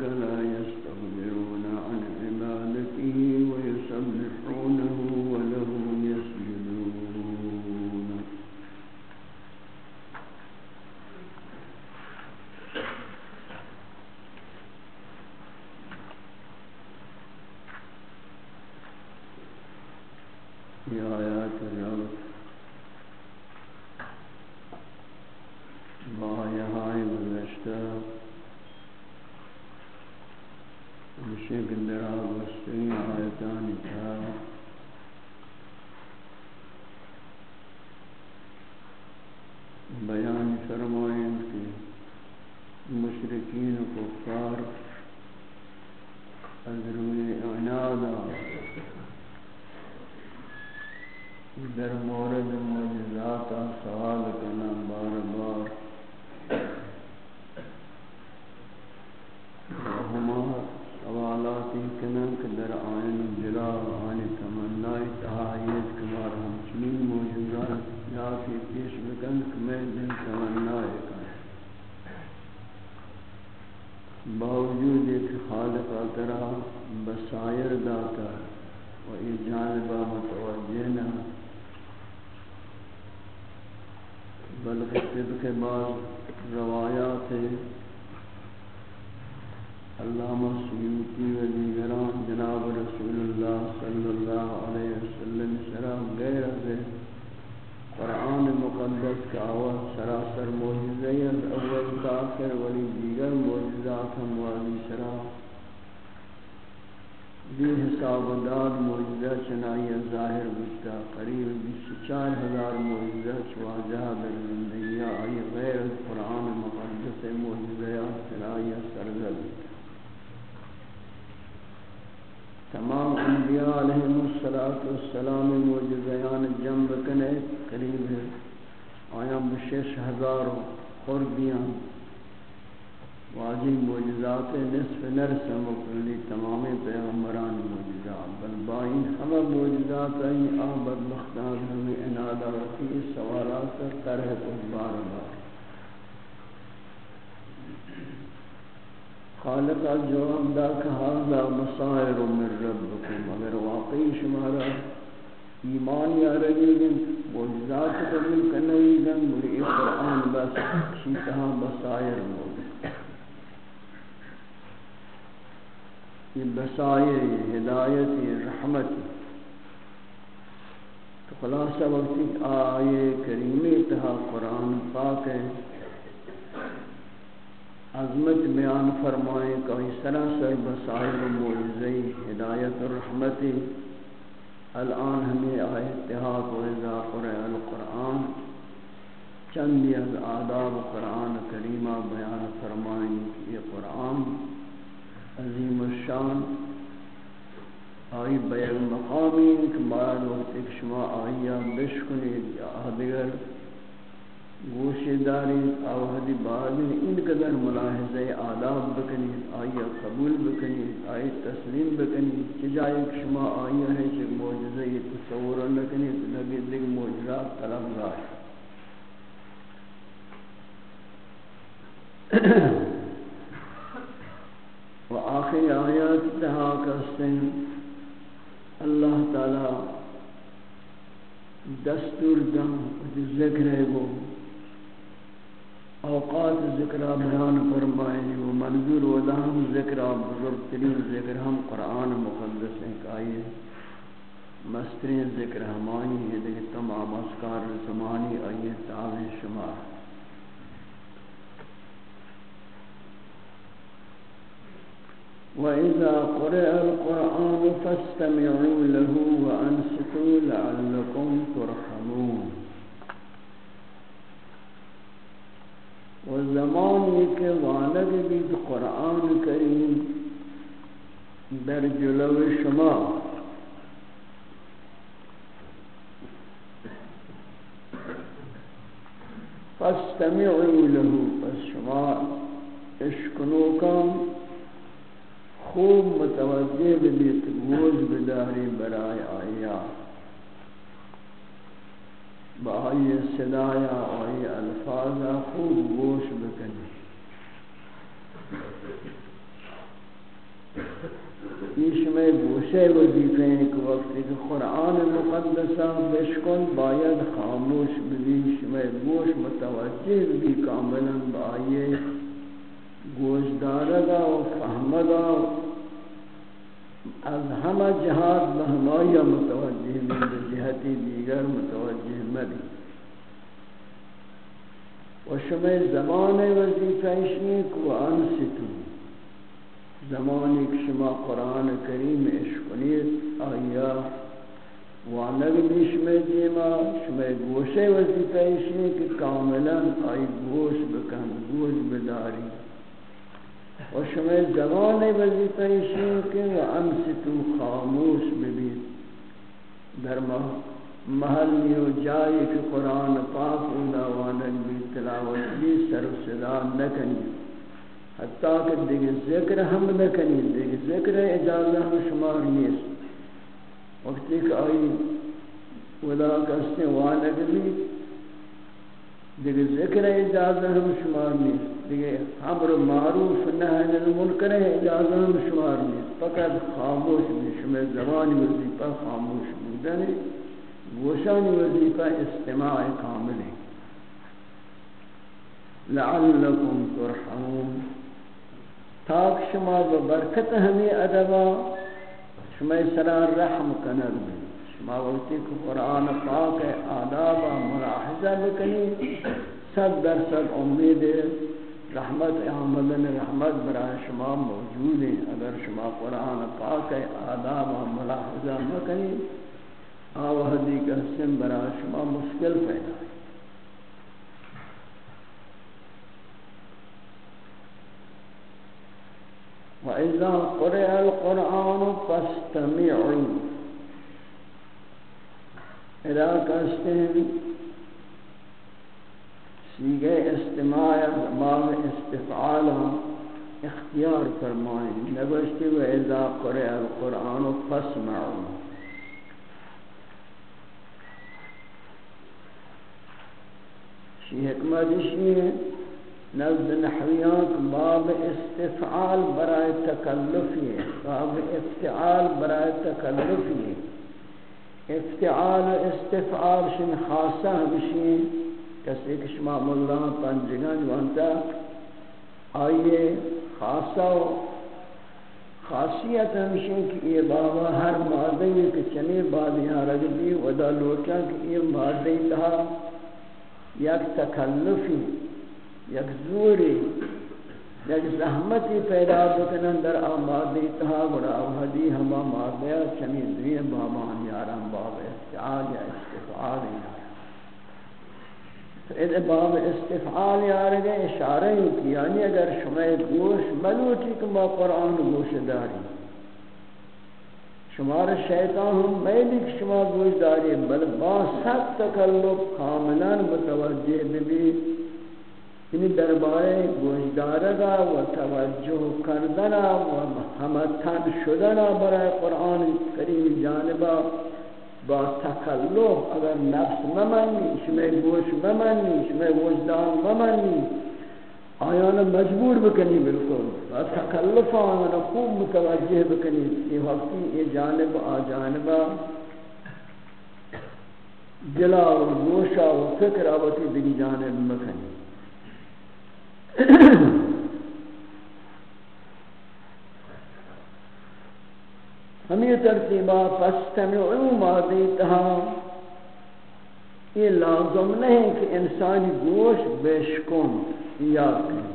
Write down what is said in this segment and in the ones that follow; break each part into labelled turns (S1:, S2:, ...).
S1: گلا تمام انبیاء علیہ السلام و السلام موجزیان جنب کنے قریب ہے آیاں بشش ہزاروں خوردیاں واجی موجزات نصف نرس وکلی تمام پیغمبران موجزات بل باین ہمہ معجزات ہیں، آبد مختار ہمیں انادہ وقی سوالات کا طرح کو بار بار۔ خالق از جواب دا کہ حاضا مسائر من ربکم. اگر واقعی شمارا ایمان یا رجی دن موجزات قبول کنی دن مری قرآن بس شیطہ مسائر موجز یہ بسائر یہ ہدایت یہ رحمت. تو خلاصہ وقتی آئے کریمی تہا قرآن پاک ہے۔ عظمت بیان فرمائے کوئی سراسر بصائر و معجزی ہدایت و رحمتی الان ہمیں آئے اتحاق و رضا قرآن القرآن، چند از آداب قرآن کریمہ بیان فرمائیں کہ یہ قرآن عظیم الشان۔ آئی بیان مقامین کہ بار وقت شما آئیہ بشکنی یا دیگر گوشے داری آوہدی بعدن ان قدر ملاحظہ آداب بکنی آیا قبول بکنی آیا تسلیم بکنی چجائے شما آیا ہے چھ موجزہ یہ تصورہ لکنی لگے دیکھ موجزہ طلب رائے۔ و آخر آیات تہا کرسن اللہ تعالی دستور دم ذکر ہے وہ اوقات ذکر بیان فرمائیں وہ منظور و دہم ذکر بزرگ ترین ذکر ہم قرآن مقدس ہیں کہ مسترین ذکر ہمانی ہے دیکھ تمام اسکار زمانی آئیے تعاون شمار وَإِذَا قُرِئَ الْقُرْآنُ فَاسْتَمِعُوا لَهُ وَأَنصِتُوا لَعَلَّكُمْ تُرْحَمُونَ۔ و زمانی کے والد بھی قرآن کریم در جلو شما. فاستمعوا له، پس شما اشکنو کام خوب متوجہ بیت گوز بداری برای آیات. بآئی صدایا آئی الفاظا خوب گوش بکنی. ایش میں گوشے وظیفے ہیں کہ وقتی کہ قرآن مقدسہ بشکن، باید خاموش بلیش میں گوش متوجہ بھی کاملا بآئی گوش دارگا و فہمگا از همه جهات به همه متوجه من به جهتی دیگر متوجه مبی و شما زمان وظیفه شنی کو انستو زمانی که شما قرآن کریم اشکنید آیا۔ وانگ شما دیما شما گوشه وظیفه شنی که کاملا آئی گوش بکن گوش بداری۔ و شما زمان وظیفه شین که و امستو خاموش ببید در محلی و جایی که قرآن پاک و دعوانک بی تلاوت بی سر و صدا نکنی حتی کہ دیگه ذکر ہم نکنی دیگه ذکر اجازه ہم شمار نیست۔ وقتی کہ آئی ودا کستے وانک بی دیگه ذکر اجازه ہم شمار نیست۔ دیگه امر معروف نهی عن المنکر اجازه هم شمار نیست فقط خاموش می شما زبانی وظیفه خاموش بودن گوشانی وظیفه استماع کامل۔ لعلکم ترحمون۔ تاک شما ببرکت ہمیں ادبا شما سرار رحم کنر شما وقتی کہ قرآن پاک آداب ملاحظہ بکنی صد در صد امید۔ رحمت احمدن رحمت برای شما موجود ہے اگر شما قرآن پاک آداب و ملاحظہ مکنی آوہدی کا سن برای شما مشکل پیدا ہے۔ وَإِذَا قُرِئَ الْقُرْآنُ فَاسْتَمِعُوا۔ اذا کہتے ہیں سیگے استماع باب استفعال اختیار فرمائیں۔ نگوشتی و اذا قرئ القرآن فاسمعوا شی حکمت شیئے نزد نحویات باب استفعال برای تکلفی ہے۔ باب افتعال برای تکلفی ہے۔ افتعال و استفعال شن خاصہ ہمشین کسی کہ شما ملہ پنجگان وانتا آئیے خاصا و خاصیت ہمشن کہ یہ بابا ہر مادی کہ چنے بادیاں رگ دی، ودا لوٹا کہ یہ مادی تھا، یک تکلفی، یک زوری، یک زحمتی پیدا بکنن در آمادی تہا گڑا اوہدی ہما مادیا چمی دوی بابان یارم باب استعال یا استفعال یا تو باب استفعال یارگے اشارہ ہی کی یعنی اگر شما گوش ملوٹی کہ ما قرآن گوش داری۔ شمار شیطان ہم میلی کہ شما گوش داری، بل با سب تکلب کاملا متوجہ بھی یعنی دربارے گوش دارگا و توجہ کردنا و ہمتن شدنا برای قرآن کریم جانبا۔ با تکلف اگر نفس ممنی شما گوش ممنی شما وجدان ممنی آیانا مجبور بکنی بالکل. و تکلف آیانا خوب متوجہ بکنی. یہ وقتی یہ جانب آ جانبا جلا و گوشا و فکر آبتی دیگی جانب مکنی. ہمیں ترتیبہ فستمعو ما دیتہا۔ یہ لازم نہیں کہ انسانی گوش بیشکن یاد کریں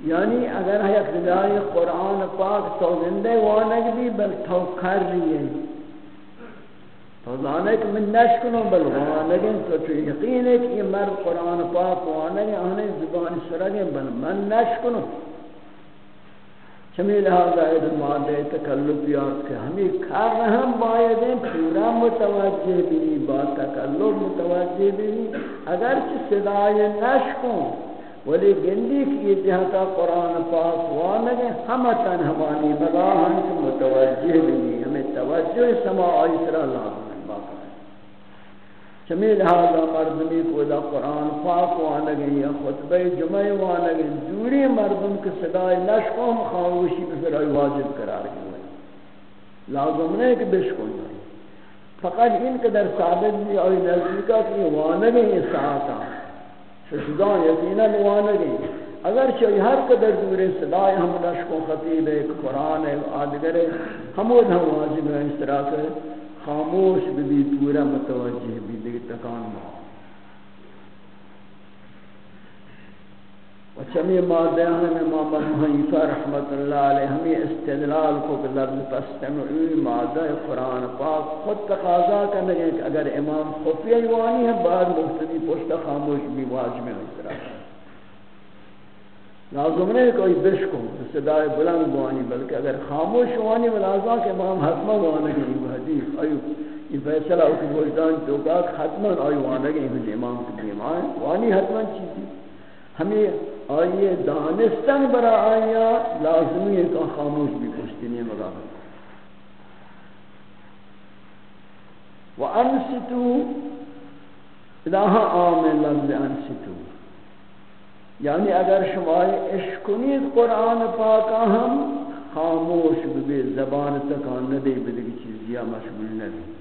S1: یعنی اگر ہے اقتدائی قرآن پاک تو زندے وانگ بھی بل تو کر رہی ہے۔ تو زانے کہ من نشکنو بل وانگیں تو چو یقین ہے کہ یہ مرد قرآن پاک وانگیں آنے زبان سرگیں بل من نشکنو چمی لہذا اید مادے تکلف یاد کہ ہمیں کار رہم بایدیں پورا متوجہ بھی با تکلف متوجہ بھی اگرچہ صدای نشکوں ولی گندی کی جہتا قرآن پاک وانگے ہمتن اچھا ہمانی مگاہن متوجہ بھی ہمیں توجہ سماعی سرہ لازم۔ چمی لہذا مردمی کو دا قرآن پاک وانگیں یا خطبہ جمعہ وانگیں دوری مردم کے صدای نشکوم خاموشی پر آئی واجب قرار گئے لازم نہیں کہ بشکن. نہیں فقط ان قدر ثابت بھی آئی نزدیکا کہ وانگیں یہ ساعتا ششدان یقینا وانگیں اگر چاہی ہر قدر دوری صدای ہم نشکو خطیب ایک قرآن ہے آدگر ہے ہمود ہم واجب ہیں اس طرح سے خاموش بھی پورا متوجہ بھی دیکھ تکان ماں و چمی مادہ ہم امام محیفہ رحمت اللہ علیہ ہمیں استدلال کو کہ لفظ پستمعی مادہ قرآن پاک خود تقاضا کرنے کہ اگر امام خفیہ یوانی ہے بعد مختدی پشت خاموش بھی واجب ہے اس طرح لازم نہیں کوئی بشکو صدای بلند بوانی بلکہ اگر خاموش وانی ملازم کہ امام حتما وانگی وہ حدیث ایو یہ فیصلہ ہو کہ وجدان چوکا حتما آئی وانگی وہ امام کی دیمان وانی حتما چیزی۔ ہمیں آئیے دانستن برا آیا لازمی ہے کہ خاموش بھی پوچھتی نہیں مگا وَأَنْسِتُوا إِلَهَا آمِنْ لَفْزِ أَنْسِتُوا یعنی اگر شما عشق کنید قرآن پاکا ہم خاموش بھی زبان تکان ندے بدگی چیزیا مشغول ندے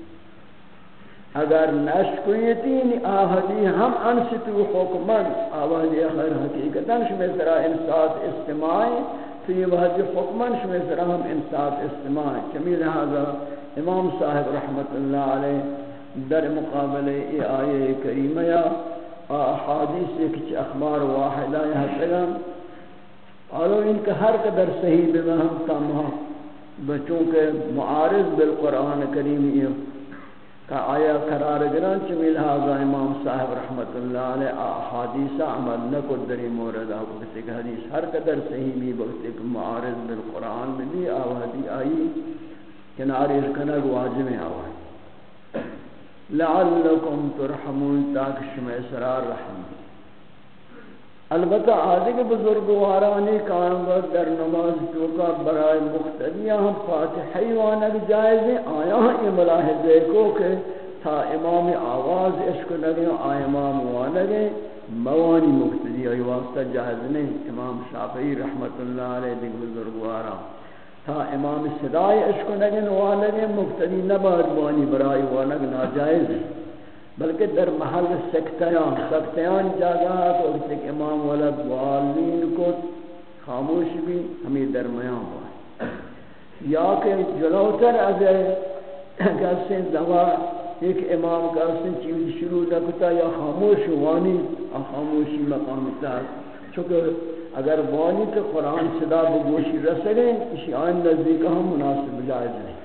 S1: اگر نشکویتین آہدی ہم انستو حکمن، آوازی خیر حقیقتا شمی سرا انسات استماعی فی وحدی حکمن شمی سرا ہم انسات استماعی چمی لہذا امام صاحب رحمت اللہ علیہ در مقابل ای آیے کریمہ احادیث ایک اخبار واحدہ یہاں تگم اور ان کا ہر قدر صحیح بما ہم تمہا بچوں کے معارض بالقرآن کریم یہ کا آیا قرار گران چمی لہذا امام صاحب رحمت اللہ علیہ۔ احادیث عمل نکو دری مورد آکو کسی کہ حدیث ہر قدر صحیح بھی بکتے کہ معارض بالقرآن میں بھی آوازی آئی۔ کناری رکنگ واجب آوائی لعلکم ترحمون تاک شما اسرار رحم البتہ آدھے کے بزرگوارانی کام در نماز چوکا برائے مختدیاں ہم فاتحی وانک جائز ہیں۔ آیا ہاں یہ ملاحظے کو کہ تھا امام آواز عشق نگے آیا امام وانگے۔ موانی مختدی آئی واسطہ جائز نہیں۔ امام شافعی رحمت اللہ علیہ، دیکھ بزرگواران تا امام صدای عشق نگن والگن مقتدی نباد وانی برائی وانگ ناجائز. بلکہ در محل سکتیان سکتیان جاگا تو اس امام ولد والین کو خاموش بھی ہمیں درمیان ہوا یا کہ جلوتر از کسی دوا ایک امام کا چیز شروع نکتا یا خاموش وانی خاموشی مقام تا چونکہ اگر بانی کے قرآن صدا بگوشی رسلیں، اسی آئین نزدیک ہم مناسب جائز نہیں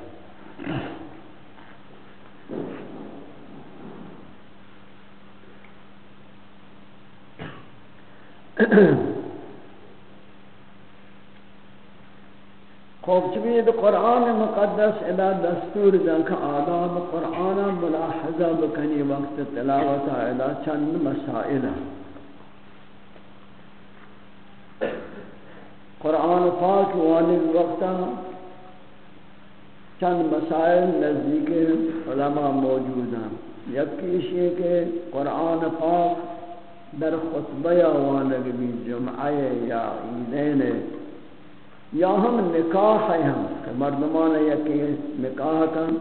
S1: خوب چبید قرآن مقدس الى دستور دنک آداب قرآن ملاحظہ بکنی وقت تلاوتا الى چند مسائلہ قرآن پاک والد وقتا چند مسائل نزدیک علماء موجود ہیں۔ یکی کہ قرآن پاک در خطبہ یا وانگ بھی جمعہ یا عیدین یا ہم نکاح ہیں ہم، کہ مردمان یکی نکاح کن،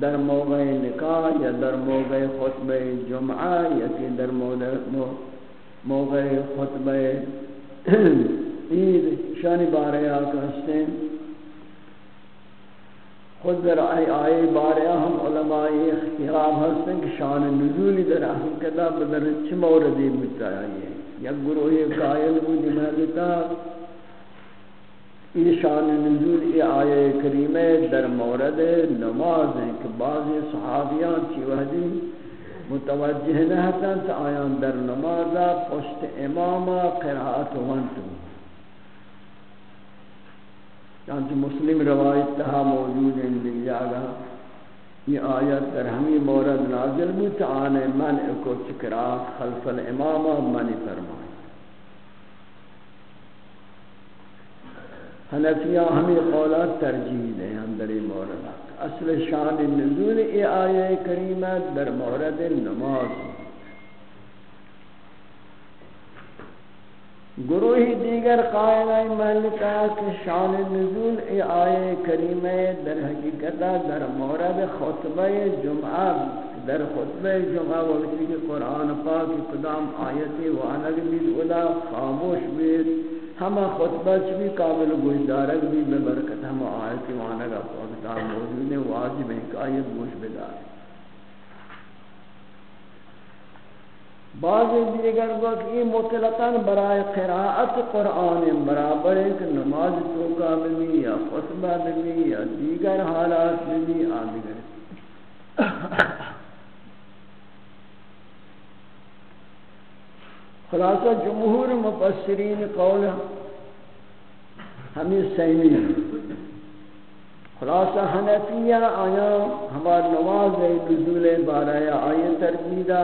S1: در موقع نکاح یا در موقع خطبہ جمعہ یا در موقع خطبہ عید شانی بارے آکا ہستے خود در آئی آئی بارے ہم علماء اختیاب ہستے کہ شان نزولی در اہم کتاب در چھ موردی بتائی ہے یک گروہ قائل بودی محلتا شان نزول ای آیه کریمه در مورد نماز ہیں کہ بعض صحابیان چی وحدی متوجہ نہ تا آیان در نماز پشت امام قرآت ونتو چانچہ مسلم روایت تہا موجود ہیں دیکھ جاگا یہ آیت در ہمی مورد نازل بود آنے من اکو چکرات خلف الامام منی فرمائے۔ حنفیہ ہمیں قولات ترجیح دیں ہم در مورد۔ اصل شان نزول ای آیہ کریمہ در مورد نماز۔ گروہی دیگر قائل محلتا کہ شان نزول ای آیہ کریمہ در حقیقتہ در مورد خطبہ جمعہ، در خطبہ جمعہ وقتی کہ قرآن پاک قدام آیتی وانگ بید خاموش بید ہما خطبہ چوی قابل گوش دارک بھی میں برکت ہم آیت مانا گا فاقتا موجود ہے، واجب ہے کہ آیت گوش بدار بعض دیگر وقت یہ مطلقاً برائے قراءت قرآن برابر ہے کہ نماز توقع بھی یا خطبہ بھی یا دیگر حالات بھی آدگر خلاصہ جمہور مفسرین قول ہمیں سیمی خلاصہ حنفیہ آیا ہمار نواز نزول بارہ آئے ترجیدہ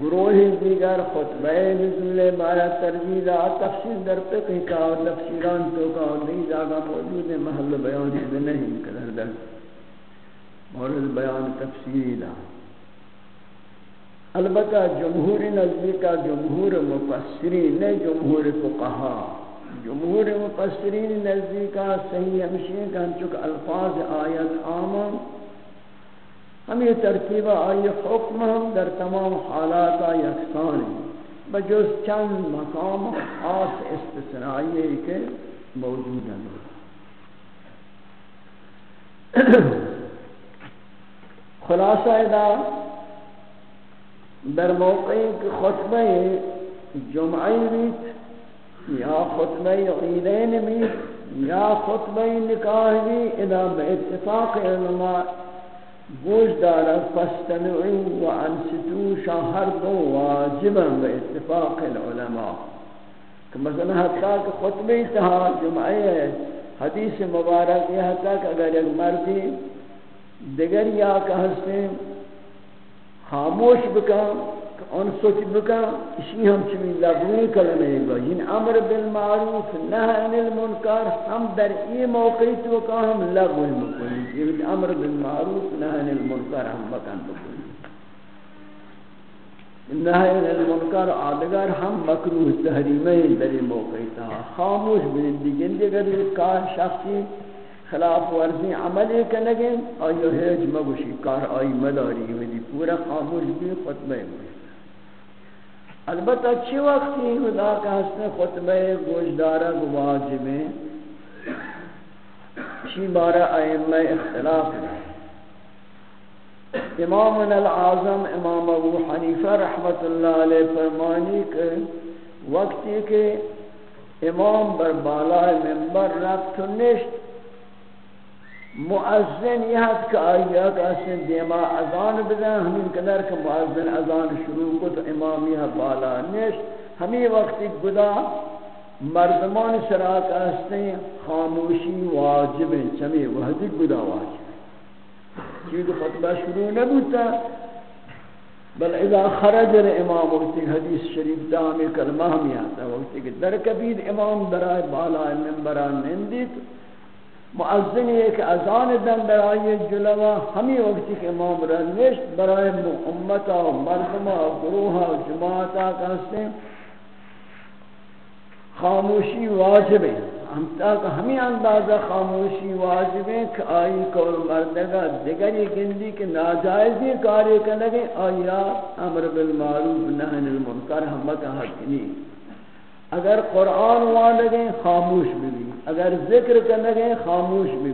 S1: گروہ دیگر، خطبہ نزول بارہ ترجیدہ تفسیر در پقی کا اور تفسیران تو کا اور نہیں جاگا موجود محل بیان نہیں، قدر در۔ مورد بیان تفسیری دا البتہ جمہور نزدیک کا جمہور مفسرین نے جمہور فقہا، جمہور مفسرین نزدیک کا صحیح ہمشی کہ چک الفاظ آیت عام ہمیں ترتیب آئی حکم ہم در تمام حالات یکسان ہیں۔ بجوز چند مقام خاص استثنائی کے موجود ہیں۔ خلاصہ ادا در موقعی که خطبه جمعی بیت یا خطبه عیدین بیت یا خطبه نکاح بی اذا به اتفاق علماء گوش دارد فاستمعوا و انستو شهر دو واجبا به اتفاق العلماء کہ مثلا حتی کہ خطبه تہا جمعی حدیث مبارک یہ حتی کہ اگر ایک مردی دیگر یا کہ ہستے خاموش بکا ان سوچ بکا اسی ہم چمی لغوی کلمہ گا جن امر بالمعروف نہ عن المنکر ہم در ای موقعی تو کا ہم لغوی مکنی یہ امر بالمعروف نہ عن المنکر ہم بکن بکنی. نہ عن المنکر آدگر ہم مکروح تحریمیں در ای موقعی تا. خاموش بندی گندی اگر کار شخصی خلاف ورزی عمل عملی کنگیں آئیو ہیج مگوشی، کار آئی مداری ودی پورا خاموش بھی خطبہ گوش البتہ چی وقتی خدا کا حسن خطبہ گوش دارا واجبیں چی بارا ائمہ اختلاف ہے امام العظم، امام ابو حنیفہ رحمت اللہ علیہ فرمانی کہ وقتی کہ امام بر بالای منبر رفت نشت مؤذن یاد کہ آیا کہ اسن دیما اذان بدن ہمیں قدر کہ مؤذن اذان شروع کو تو امام یہ بالا نش ہمیں وقت گدا مردمان سرات استے خاموشی واجب ہے چمی وحدی گدا واجب کیونکہ خطبہ شروع نہ ہوتا بل اذا خرج الامام وقت حدیث شریف دام کلمہ ہم آتا وقت کہ در کبیر امام درائے بالا منبران نندیت معذن ایک اذان دن برای جلوہ، ہمیں وقتی کہ امام رنشت برای امتا و مردمہ و گروہ و جماعتا کہتے ہیں۔ خاموشی واجب ہے۔ ہم تاک ہمیں اندازہ خاموشی واجب ہے کہ آئی کول مردگا دیگری گندی کے ناجائزی کاری کنگے آیا امر بالمعروف نحن المنکر ہمت حق نہیں۔ اگر قرآن وانگے خاموش بھی اگر ذکر کرنے گئے خاموش بھی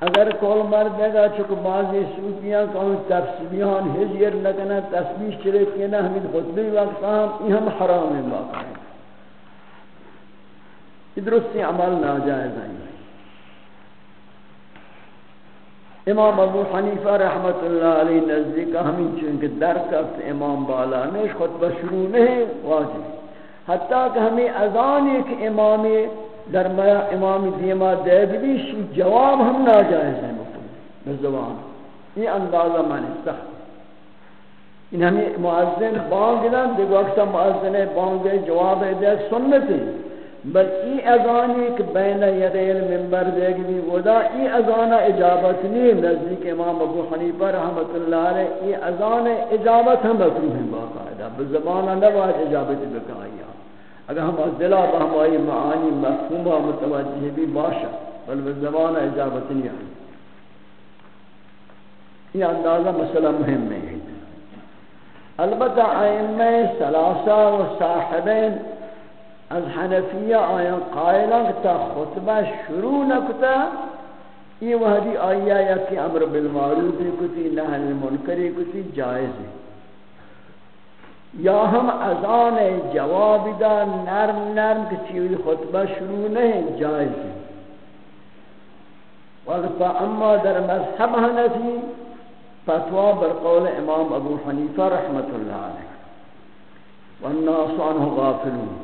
S1: اگر کول مردگا چکو بعضی صوفیاں کہوں تفسیریان حجیر لکنا تسبیح شرک کنا ہمیں خطبی وقت ہم، یہ ہم حرام ہیں باقا ہے۔ درستی عمل ناجائز ہیں۔ امام ابو حنیفہ رحمت اللہ علیہ نزدیک ہمیں چونکہ در کفت امام بالا نیش خطبہ شروع نہیں، واجب۔ حتیٰ کہ ہمیں اذان ایک امام در امام دیما دیدوی شی جواب ہم ناجائز ہیں بزبان یہ اندازہ میں نے سخت ان ہمیں معذن بانگ دن دیکھو اکسا معذن بانگ جواب دے سنت ہے بل ای اذانی کہ بین یدین منبر دے گی ودا، ای اذان اجابت نہیں، نزدیک امام ابو حنیفہ رحمت اللہ علیہ، ای اذان اجابت ہم مکروہ ہیں باقاعدہ۔ بزبان نواز اجابت بکایا اگر ہم از دلہ بہمائی معانی مفہومہ متوجہ بھی باشا بل زبان اجابت نہیں آئی۔ یہ اندازہ مسئلہ مهم نہیں ہے۔ البتہ ائمہ ثلاثہ و صاحبین از حنفیہ آیان قائلہ تا خطبہ شروع نکتا، یہ وحدی آیا یا کہ امر بالمعروف کتی نحل المنکری کتی، جائز ہے۔ یا ہم اذان جواب دا، نرم نرم کہ کسی خطبہ شروع نہیں جائز ہے۔ وقت اما در مذہب حنفی فتوى بالقول امام ابو حنیفہ رحمت اللہ علیہ۔ والناس عنه غافلون۔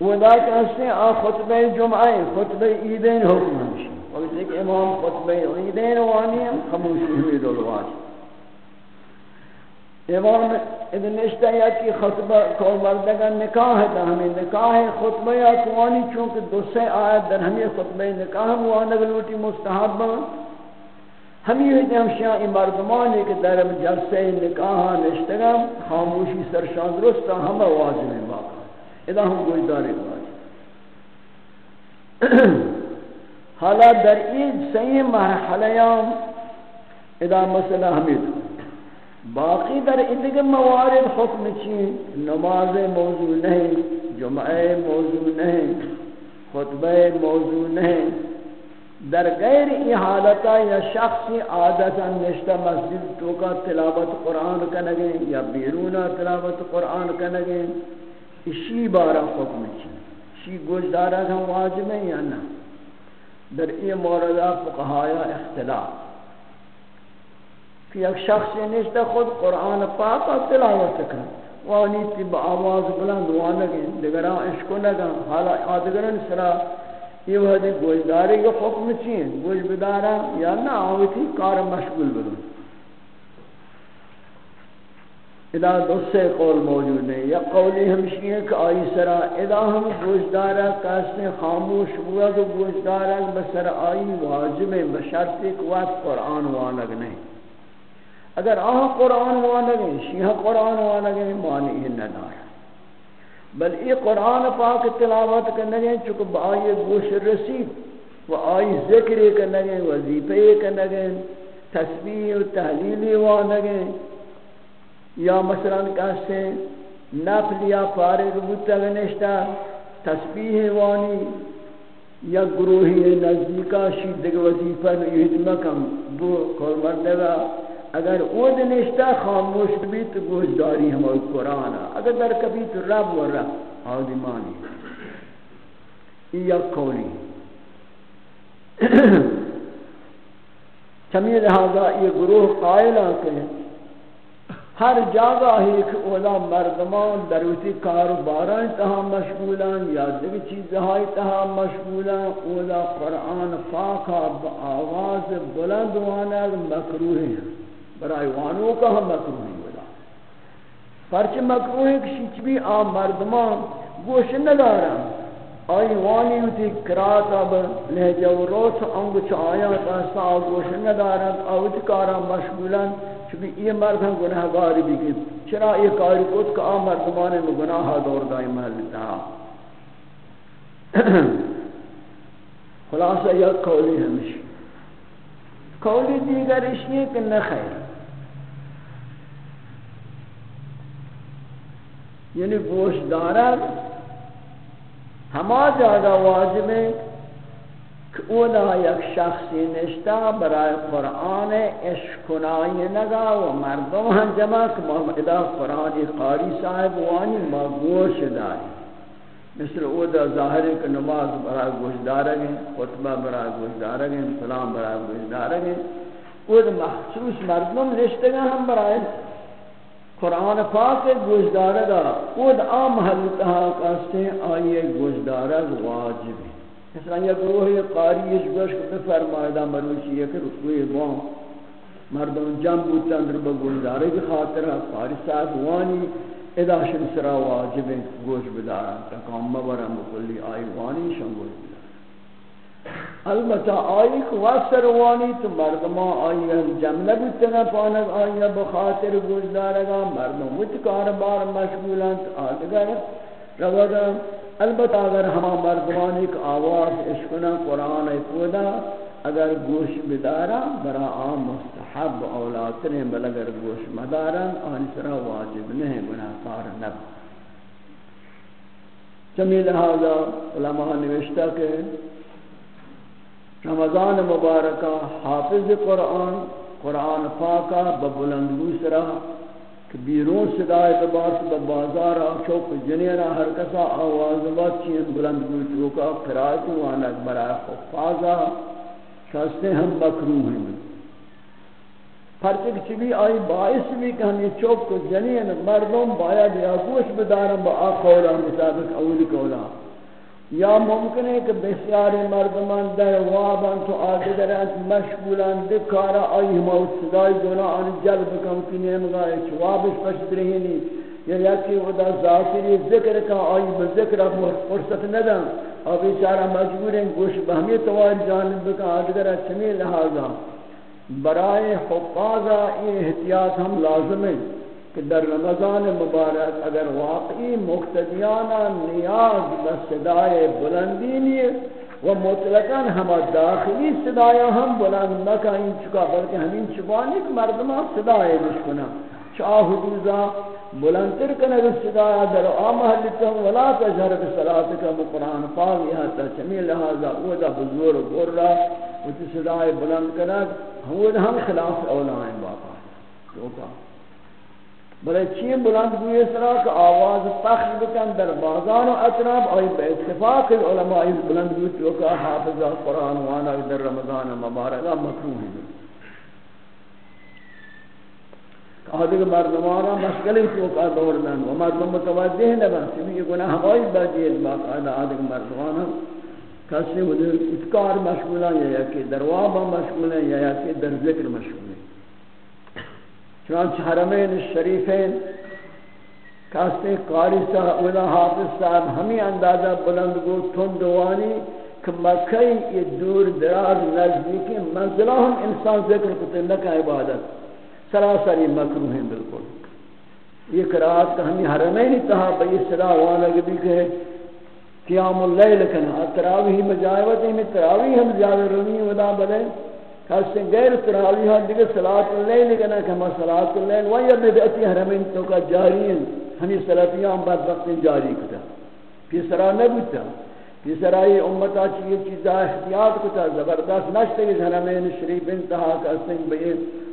S1: ودا کہتے ہیں خطبہ جمعہ خطبہ عیدین حکم ہمشی وقت ایک امام خطبہ عیدین وانی ہم خموشی ہوئی دلوانی امام ابن نشتہ کی خطبہ کول مردگا نکاح ہے ہمیں نکاح خطبہ یا کوانی چونکہ دو سے آیت در ہمیں خطبہ نکاح موانگ لوٹی مستحب ہمیں ہوئی ہم شیعہ مردمان کہ در جلسے نکاح نشتگا خاموشی سرشان درستا ہم واجب باقا اذا ہم گوش دارے حالا در این صحیح مرحلیام اذا مسئلہ حمید۔ باقی در ادھگ موارد حکم چین نماز موضوع نہیں، جمعہ موضوع نہیں، خطبہ موضوع نہیں۔ در غیر ای حالتا یا شخصی عادتا نشتا مسجد تو کا تلاوت قرآن کنگیں یا بیرونا تلاوت قرآن کنگیں اسی بارا حکم چی شی گوشدارا ہم واجب ہیں یا نہ؟ در ای موردہ فقہایا اختلاف۔ کہ ایک شخص نشتا خود قرآن پاک تلاوت کن وانی تی با آواز بلند وانگیں دگران عشقو نگا حالا آدگران سرا یہ وحدی گوشداری کا حکم چین گوش بدارا یا نہ آویتی کار مشغول بلند ادا دوسرے قول موجود ہیں یا قولی ہمشی ہے کہ آئی سرا، ادا ہم گوشدارا کاسنے خاموش ہوا تو گوشدارا، بسر آئی واجب بشرط ایک وقت قرآن وانگ نہیں۔ اگر آہ قرآن وانگ ہیں شیح قرآن وانگ ہیں مانی ہی ندار بل ای قرآن پاک تلاوت کرنے گئے چکہ بآئی گوش رسید، و آئی ذکر کرنے گئے، وظیفے کرنے گئے، تسبیح و تحلیلی وانگ ہیں۔ یا مثلا کہتے ہیں، نفل یا فارغ بودتا تسبیح وانی یا گروہی نزدیکا شید وظیفہ نوید مکم بو کل مردگا۔ اگر او دنشتا خاموش بھی تو گوش داری ہمارے قرآن۔ اگر در کبھی تو رب و رب آدی مانی یا قولی۔ چمی لہذا یہ گروہ قائلہ کہ ہر جگہ ہی کہ اولا مردمان دروتی کاروباران تہا مشغولان یا دیگر چیزہائی تہا مشغولان، اولا قرآن پاکا با آواز بلند وانا مکروہ ہیں۔ برای وانوں کا ہم مکروہ ہیں۔ اولا پرچہ مکروہ پرچ مکروه کشی بھی آم مردمان گوش ندارم آئی وانی ہوتی کراتا با لہجہ و روس انگو چا آیات آستا آگوش ندارد آوتی کارا مشغولن چونکہ یہ مرد ہم گناہ گاری بھی کی چرا یہ کاری کت کہ آم مردمان میں گناہ دور دائی محل محلتا خلاصہ یک قولی ہمشی قولی دیگر اشیئے کہ نخیر یعنی گوشت دارد ہما جاگہ واجب ہے۔ کہ اولا یک شخصی نشتا برای قرآن اشکنائی نگا و مردم ہم جمع کہ ادا قرآن قاری صاحب وانی ما گوش داری. مثل او دا ظاہر ہے کہ نماز برای گوش دارگیں خطبہ برای گوش دارگیں سلام برای گوش دارگیں او دا مخصوص مردم نشتگا ہم برای قرآن پاک گوشدارہ دا آم محل تہا کاستے آئیے گوشدارہ واجب ہے اس طرح گروہ قاری اس گوش کو فرمائے دا مروچی ہے کہ رکوئے بان مردم جم بودتا اندر با گوشدارہ کی خاطر قاری صاحب وانی اداشن سرا واجب گوش بدارا تکام مبرم بکلی آئی وانی شن گوش بدارا البتہ آئی کو واسر وانی تو مردما آئی جم نبوتنا پانک آئی بخاطر گوشدارگا مردم وچ بار مشغولند آدگر روگا البتہ اگر ہما مردمانی ایک آواز اشکنا قرآن پودا اگر گوش بدارا برا آم مستحب اولاتنے بل اگر گوش مدارا آن سرا واجب نہیں گناہ کار نب چمی لہذا علماء نوشتا کہ رمضان مبارکہ حافظ قرآن قرآن پاکا ببلندگو سرا کہ بیرون صدای بباس ببازار چوک جنینا ہر کسا آواز بات چین بلندگو چوکا قرآت وانک برای خفازا شاستے ہم مکروح ہیں۔ پرچک چبی آئی باعث بھی کہ ہم یہ چوک کو جنین مردم باید یا گوش بدارم با آقولا مطابق اولی کولا یا ممکن ہے کہ بسیار مردمان در وابان تو آدگرات مشغولان دکارا آئی موت صدای گناہ آن جلب کم کی نمگاہ چوابش پشت رہنی. یا یکی ودا ذاتری ذکر کا آئی بذکر اب فرصت ندن. اور بیچارہ مجبور ہیں گوش بہمی توار جانب بکا آدگرات چمی لہذا برائے حفاظہ احتیاط ہم لازم ہیں. کہ در رمضان مبارک اگر واقعی مقتدیانا نیاز و صدای بلندی نیت و مطلقاً ہم داخلی صدای ہم بلند نکا این چکا بلکہ ہمین چبانی کہ مردمان صدای بشکنا چاہ حدوزا بلندتر کنگ صدای در آم ولا تجھر بسلاتکا مقرآن پاک تا چمی لہذا اودا بزور گر رہا و تی صدای بلند کنگ ہم خلاف اولائیں باقا تو کہا بلے چین بلند ہوئے سرا کہ آواز پخش بکن در بازان و اطراب آئی بے اتفاق علماء بلند ہوئے تو کہ حافظہ قرآن وانا در رمضان مبارکہ مکروح ہے۔ کہا دیکھ مردمانا مشکلی تو کہ دور دن و مردم متوجہ نبا سبی گناہ ہوائی بجید باقاعدہ آدھگ مردمانا کسی وہ اتکار مشغولہ یا کہ در وابا مشغولہ یا کہ در ذکر مشغولہ۔ چنانچہ حرمین الشریفین کاستے قاری صاحب اولا حافظ صاحب ہمیں اندازہ بلند گو تندوانی کہ مکہ یہ دور دراز نزدیکی منزلہ ہم انسان ذکر کتے نکا عبادت۔ سراسری مکروح ہیں بالکل۔ یہ قرآت کہ ہمیں حرمین تہا بئی صدا وانا گبی کہ قیام اللیل کنا۔ تراویح مجائبت میں تراویح ہم زیادہ رمی ودا بلے۔ کسی غیر تراویح ہاں دیگه صلاة اللیل کنا کما صلاة اللیل و یا بدعتی حرمین تو کا جاری ہیں۔ ہمی صلاتیان ہاں بعد وقت جاری کتا۔ پیسرا نبوتا پیسرا یہ امتا چیئے چیزا احتیاط کتا۔ زبردست نشتے کہ حرمین شریف انتہا کسی بئی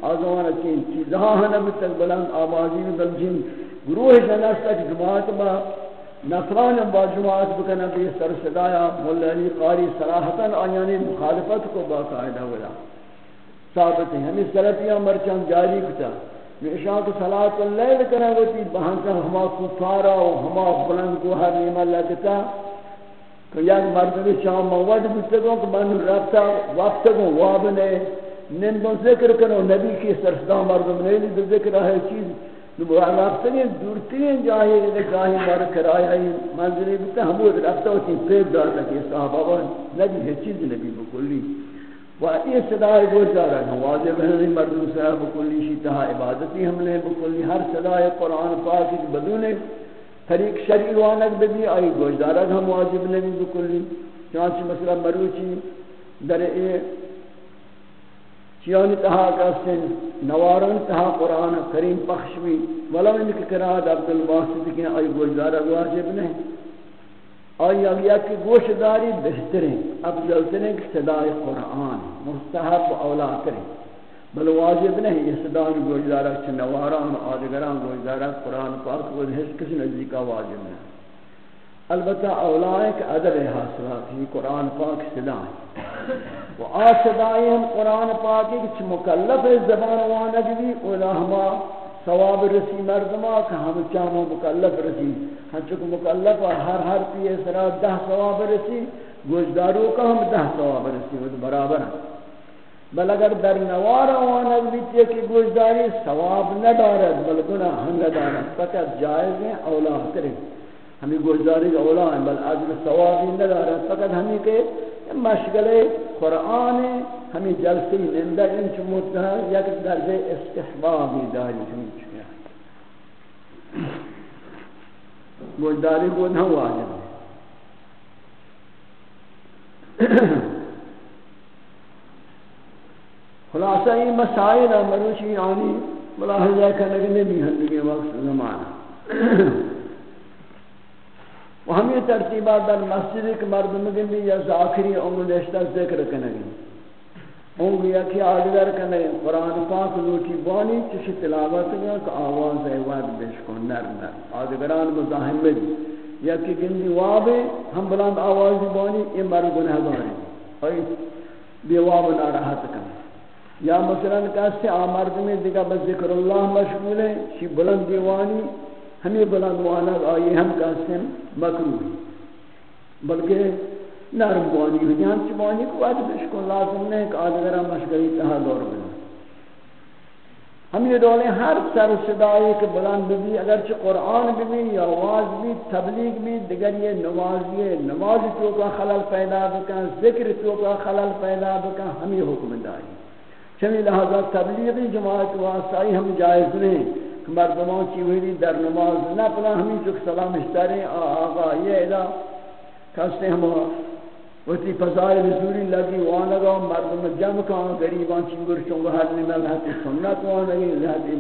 S1: آزوانا چین چیزا ہاں نبوتا بلند آبازی بلجین گروہ جنستا کہ جماعت با نصران با جماعت بکنا بی سر صدایا مولا علی قاری صراحتا آیانی مخالفت کو باقاعدہ ولا۔ ثابت ہیں ہمیں سلفیاں مرچان جاری کتا۔ نشان کو صلاة اللیل کرنا ہوتی بہن کا ہما کفارا و ہما بلند کو ہر نیمہ لگتا کہ یک مردمی شام مواد بستگوں کہ من رفتا وقت کو وابنے نندوں ذکر کرو، نبی کی سرسدہ مردم نہیں ذکر ہے چیز۔ نو رفتگی دورترین جاہی کہ گاہی مار کرایہ ہی منزلی بیتا ہمو رفتہ ہوتی پیب دارتا کہ صحابہ نبی ہے، چیز نبی بکلی۔ و یہ صدای گوش دارا ہے واضح بہنی مردم صاحب بکلی شیطہ عبادتی ہم نے بکلی ہر صدای قرآن پاکی بدون طریق شریع وانک بدی، آئی گوش دارا ہم واجب نبی بکلی چانچہ مسئلہ مروچی در اے چیانی تہا کسن نواران تہا قرآن کریم پخش بھی ولا ان کی قرآن عبد الواسط کی آئی گوشدار واجب نہیں۔ آئی اگیا کی گوشداری بہترین افضل ترین صدای قرآن، مستحب اولا کریں بل واجب نہیں یہ صدای گوشدار چھ نواران آدگران گوش گوشدار قرآن پاک وہ حس کسی نزدیکا واجب نہیں البتہ اولا اولائک عدد حاصلات ہی قرآن پاک صدای. و آسدائی ہم قرآن پاکی کچھ مکلف زبان وانگ بھی اولا ہما ثواب رسی مردما کہ ہم چاہمو مکلف رسی۔ ہم چکو مکلف ہر ہر پیے سرا دہ ثواب رسی۔ گوشداروں کا ہم دہ ثواب رسی، وہ برابر ہیں۔ بل اگر در نوار وانگ بھی تیے کہ گوشداری، ثواب نہ دارد بل گناہ ہم نہ دارد فقط جائز ہیں اولا کریں ہمیں گوشداری اولا ہیں، بل عجر ثوابی نہ دارد فقط ہمیں کہ مشغل قرآن ہمیں جلسی نندہ ان چموتا ہے یک درجہ استحبابی داری چمو چکے ہیں۔ گوشداری کو نہ واجب ہے۔ خلاصہ یہ مسائل مروچی آنی یعنی ملاحظہ کرنے کے بھی ہندگی وقت زمانہ۔ و ہمیں ترتیبات در مسجد کے مردم کے بھی یا ذاکری انگ نشتہ ذکر کرنے انگ یا کی آدگر کرنے قرآن پاک لوٹی بانی چشی تلاوت گیا کہ آواز ایواد بشکن نر نر آدگران مزاہم میں یا کی گندی وابے ہم بلند آوازی بانی یہ مرد گنہ گاری اور بے واب ناراحت کرنے یا مثلا کہتے ہیں آمرد میں دیکھا بس ذکر اللہ مشغول ہے شی بلند دیوانی ہمیں بلند وانا آئی، ہم کہتے ہیں مکروح بلکہ نرم بانی ہو، جہاں چی بانی کو آج بشکو لازم نہیں کہ آدھگرہ مشکلی تہا دور بنا۔ ہم یہ دولیں ہر سر صدای کے بلند بھی اگرچہ قرآن بھی یا آواز بھی، تبلیغ بھی، دیگر یہ نمازی نماز تو کا خلل پیدا بکن، ذکر تو کا خلل پیدا بکن ہمیں حکم داری۔ چمی لہذا تبلیغی جماعت واسائی ہم جائز نہیں۔ مردمان چی ہوئی در نماز نہ پلا ہمیں چک سلام اشتریں آقا یہ ادا کستے ہم وتی فضائل رسولی لگی وہاں لگا مردم جمع کان غریبان چنگر چنگو حد نمال لحظی سنت وہاں لگی لحظی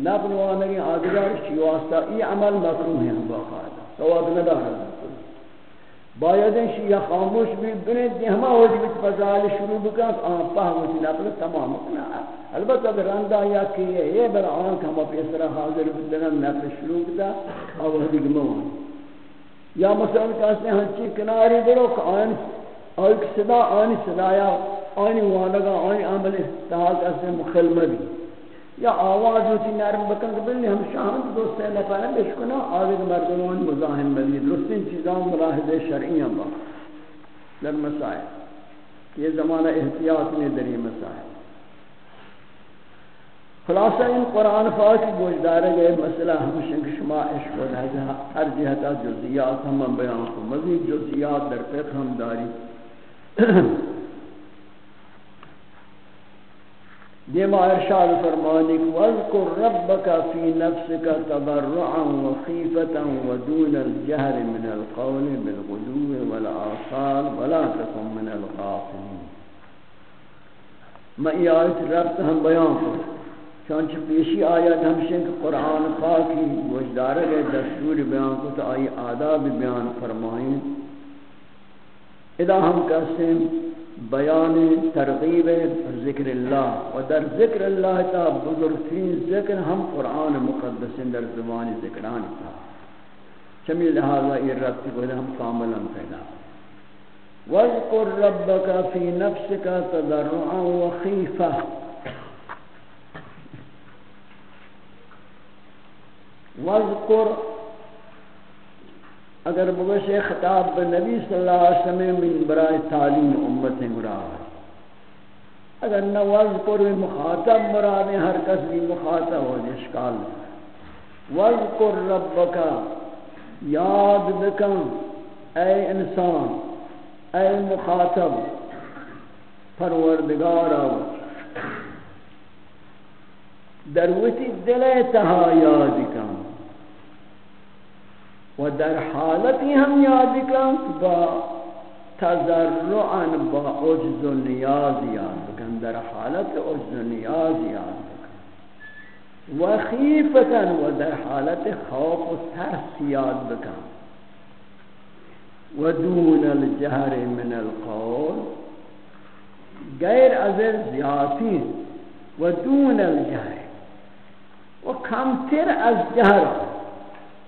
S1: نبل وہاں لگی آدھگار چی واسطہ یہ عمل مکروح ہے باقاعدہ سواد ندار باید ان شیعہ خاموش بھی بنے دی ہما ہو جی فضائل شروع بکن، آن پاہوتی نبل تمام کنا البتہ اگر رندہ یا کہ یہ بر آن کہ ہم اپنی طرح حاضر بدلن نفل شروع کتا اور وہ دیکھ موان یا مثلا کہتے ہیں ہنچی کناری برو کہ آن آئی صدا آنی صدایا، آنی وانگا آنی عمل استحال کہتے ہیں مخل مبی یا آواز ہوتی نرم بکن کہ بلنی ہم شاہم دوستے نفعہ بشکنا آگے مردمان مزاہم مبی درستین چیزان ملاحظ شرعیاں با. در مسائل. یہ زمانہ احتیاط میں در یہ مسائل. خلاصہ ان قرآن پاک گوش دارے گئے، مسئلہ ہمشن کہ شما عشق و لہذا ہر جہتا جزیات ہم بیان کو، مزید جزیات در فقہ ہم داری. دیما ارشاد فرمانی کو اذکر ربک فی نفسک تضرعا و خیفتا و دون الجہر من القول بالغدو والآصال ولا تکن من الغافلین۔ میں یہ آیت ربط ہم بیان کرتے چونچہ پیشی آیات ہمشن کہ قرآن پاکی گوشدار گئے دستور بیان کو تو آئی آداب بیان فرمائیں۔ ادا ہم کہتے ہیں، بیان ترغیب ذکر اللہ، و در ذکر اللہ تا بزرگترین ذکر ہم قرآن مقدس در زبان ذکران تا۔ چمی لہذا یہ ربط کو ہم کاملا پیدا وَذْكُرْ رَبَّكَ فِي نَفْسِكَ تَضَرُعًا وَخِيفَةً وذکر اگر بگوش خطاب نبی صلی اللہ علیہ وسلم من برای تعلیم امت مراد اگر نہ وذکر مخاطب مراد ہر کس بھی مخاطب ہو، اشکال وَذْكُرْ رَبَّكَ، یاد بکن، اے انسان، اے مخاطب، پروردگار دروتی دل تہا یاد کن۔ و در حالتی ہم یاد کن با تضرعا با عجز و نیاز یاد بکن، در حالت عجز و نیاز یاد بکن. و خیفتا و در حالت خوف و ترس یاد بکن. و دون الجهر من القول، غیر از زیادتی و دون الجهر. و کمتر از جهر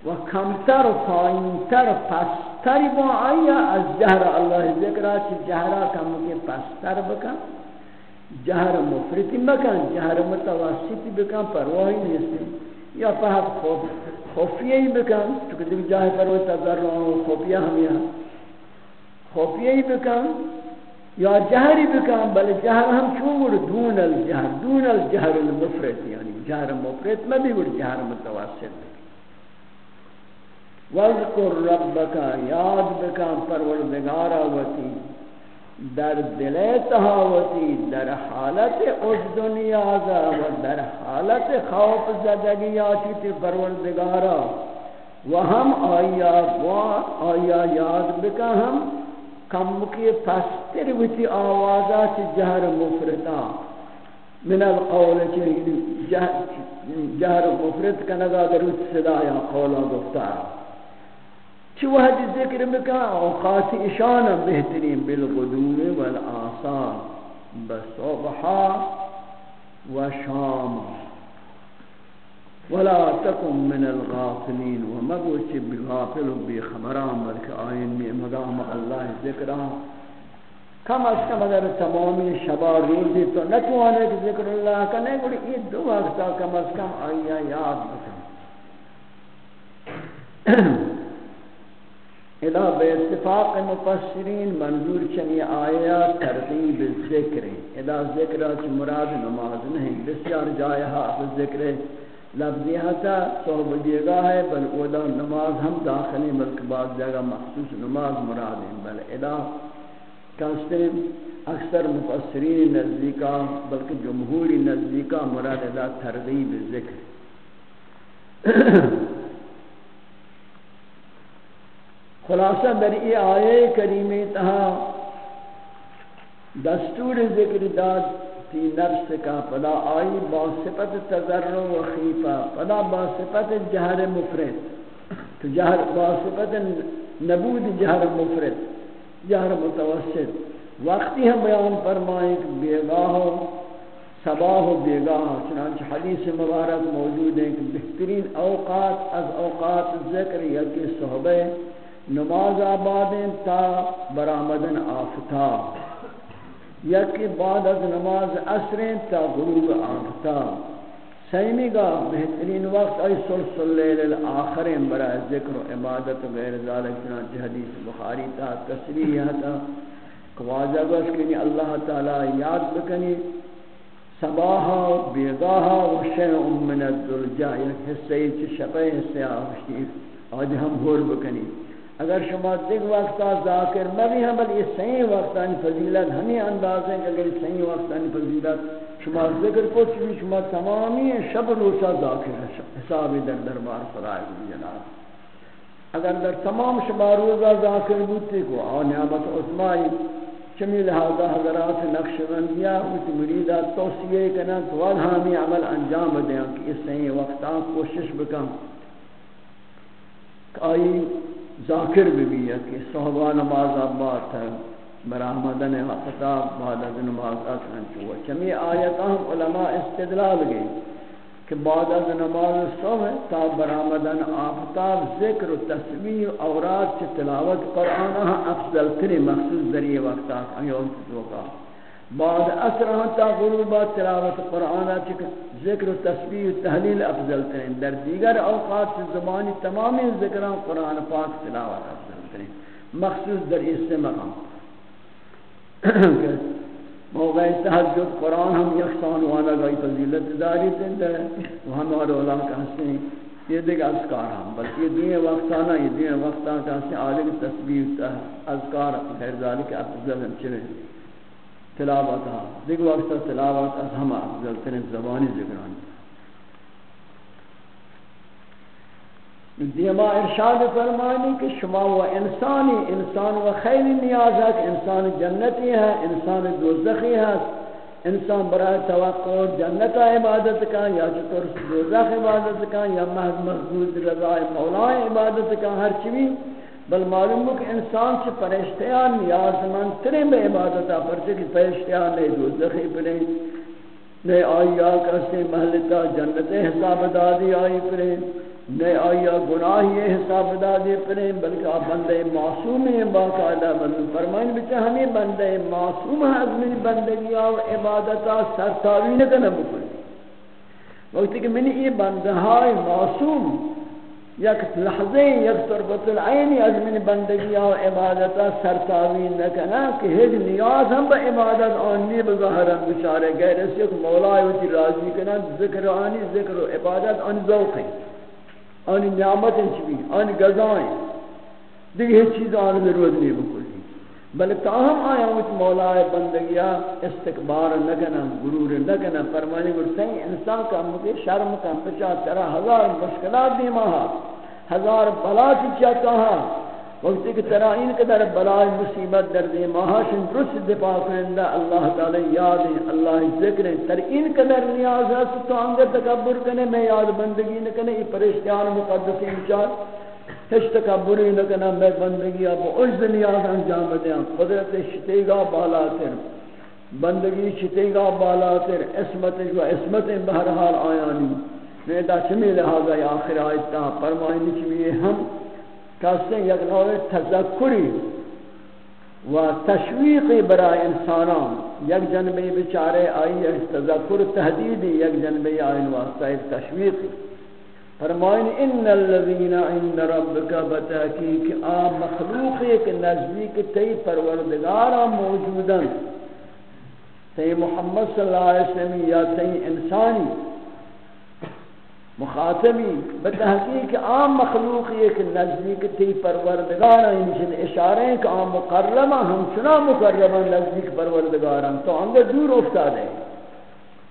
S1: و کمتر و پایینتر پستری با آیا از جهر الله ذکرہ چی جهرہ کم کے پستر بکن، جهر مفرتی بکن جهر متوسطی بکن پرواہی نیستی یا فقط خفیه بکن چونکہ دیکھ جاہے پر وہ تذرع و خفیہ ہم یہاں خفیه بکن یا جهری بکن بل جهر ہم چون گوڑ دون الجهر. دون الجهر المفرد یعنی جهر مفرد میں بھی جهر متوسط. بکن وذکر ربک، یاد بکن پروردگارا وتی در دل تهاوتی در حالت عجز و نیازا و در حالت خوف زدگی آتی پروردگارا۔ و ہم آیا، و آیا، یاد بکن ہم کم کی پستر وتی آوازا چی جہر مفردا من القول چی جہر مفرد کنگا در صدا یا قولا گفتارا چی وحد ذکر بکا اوقات اشانا بہترین بالغدو والآثار. بصبحا و ولا تکن من الغافلین. و مگو چی بغافل و بخبران بلکہ آئین میں مقام اللہ ذکرہ. کم از کم اگر تمامی شبا روزی تو نتوانے کہ ذکر اللہ کا نہیں گوڑی یہ دو وقتا کم از کم آئیا یاد بکن. ادا بے اتفاق مفسرین منظور چنی آیا ترغیب ذکر ادا ذکر اچ مراد نماز نہیں، بسیار جائے حافظ ذکر لفظی ہتا صحب دیگا ہے، بل ادا نماز ہم داخلی ملک بعض جگہ مخصوص نماز مراد ہیں۔ بل ادا کانسٹر اکثر مفسرین نزدیکا بلکہ جمہوری نزدیکا مراد ادا ترغیب ذکر۔ خلاصہ در ای آیے کریمی تہا دستور ذکر داد تی نفس کا پدا آئی با صفت تذر و خیفہ پدا با صفت جہر مفرد. تو جہر، با صفت نبود جہر مفرد، جہر متوسط. وقتی ہم بیان فرمائیں کہ بیگاہ و سباہ و بیگاہ، چنانچہ حدیث مبارک موجود ہیں کہ بہترین اوقات از اوقات ذکر یا کہ صحبہ نماز آبادیں تا برآمدن آفتاب۔ یکی بعد از نماز عصریں تا غروب آفتاب۔ سیمی گا بہترین وقت ای سلسل لیل الاخرین برای ذکر و عبادت و غیر ذالک۔ چنانچہ حدیث بخاری تا تصریح تا قواجہ گوش کنی، اللہ تعالی یاد بکنی۔ صباحا بیگاہا و شیع من الدلجہ یک یعنی حصہ چی شپے حصہ آفشی آج ہم ہور بکنی۔ اگر شما دیکھ وقتا ذاکر مبی ہم ہاں، بل یہ صحیح وقتانی فضیلت، ہمیں انداز ہیں کہ اگر صحیح وقتانی فضیلت، شما ذکر کو چلی شما تمامی شب روچا ذاکر حسابی در دربار فرائے بھی جناب۔ اگر در تمام شما روزا ذاکر بودتی کو، آو نعمت عثمائی، چمی لہذا حضرات نقش بندیا اس مریدہ توسیع کنا، تو ہمیں عمل انجام دیں کہ اس صحیح وقتان کوشش بکن آئی ذاکر بھی ہے کہ صحبہ نماز آباد ہے برآمدن خطاب بعد از نماز اکرن چوہ۔ چمی آیتاں علماء استدلال گئی کہ بعد از نماز صبح تا برآمدن آفتاب، ذکر و تسبیح و اوراد چی تلاوت قرآن ہاں افضل تری مخصوص در ذریعہ وقتا ایون توقع بعد اثر تا غروبات تلاوت قرآن چک ذکر و تسبیح و تحلیل افضل ترین. در دیگر اوقات زمانی تمامی ذکران قرآن پاک تلاوت افضل ترین. مخصوص در اس سے مقام. موقع تحجد قرآن ہم یکسان وانا گئی فضیلت داری دن در و ہم اور اولا کہتے ہیں یہ دیکھ اذکار ہم بلکہ یہ دنیا وقتانا یہ دنیا وقتانا کہاں سے آدھے کی تسبیح تا اذکار غیر ذالک افضل ہم چلے تلاوت ہاں دیکھ وقتا تلاوت از ہم افضل ترین زبانی ذکرانی دیما ارشاد فرمانی کہ شما و انسانی، انسان و خیلی نیاز ہے کہ انسان جنتی ہے، انسان دوزخی ہے۔ انسان برای توقع جنت عبادت کا یا چطور دوزخ عبادت کا یا محض محضود رضا مولا عبادت کا ہر چیزی۔ بل معلوم ہو کہ انسان سے پرشتیان نیاز من ترے میں عبادت پرچے کہ پرشتیان نہیں دوزخی پرے نہیں آئی آکا سے محلتا جنت حساب دادی آئی پرے نہ آیا گناہ یہ حساب دادے پریں بلکہ آپ بندے معصوم ہیں، باقاعدہ بندے فرمائیں بچہ ہمیں بندے معصوم ہیں، از من بندگی و عبادتا سرتاوی نہ کرنا بکلی وقتی کہ منی یہ بندہائی معصوم یک لحظه یک تربت العین از من بندگی و عبادت سرتاوی نہ که هیچ نیاز هم به عبادت آنی بظاهرم بشاره غیر اس یک مولا ہوتی راضی کرنا ذکر آنی ذکر و عبادت آنی ذوقی. ہے آنی نعمت چی؟ آنی گزائیں دیگه هیچ چیز آنی ضرورت نہیں بکلی بل تاہم آیا وچ مولا بندگیا استقبار نگنا غرور نگنا فرمانی ورسیں انسان کا مجھے شرم کا بچا ترا ہزار مشکلات دی ماہا ہزار بلا کی چاہتا ہاں وقتی کہ ترہ ترائین قدر بلائی مصیبت در دی ماہاشن درست دفاع کرندہ اللہ تعالی یاد اللہ ذکر ہیں۔ ترائین قدر نیاز ہے، تو انگر تکبر کنے، میں یاد بندگی نہ کنے، یہ پریشتیان مقدسی انچار ہش تکبری نہ کنے میں بندگی اب عجز نیاز انجام دیں قدرت شتیگا بالا تر، بندگی شتیگا بالا تر اسمت جو اسمت بہرحال آیانی میں دا چمی لہذا یا آخر آیتا فرمائنی چمی ہم کسی یک نوع تذکری و تشویقی برای انسانان۔ یک جنبی بچارے آئی تذکر تحدیدی، یک جنبی آئی واسطہ تشویقی۔ فرمائن ان الذين عند ربك بتحقیق آ مخلوق ایک نزدیک تی پروردگارا موجودن تی محمد صلی اللہ علیہ وسلم یا تی انسانی مخاطبی بتحقیق عام مخلوق ایک نزدیک تی پروردگار انشن اشارے کہ عام مقرمہ ہم چنا مقرمہ نزدیک پروردگار تو انگے دور افتادے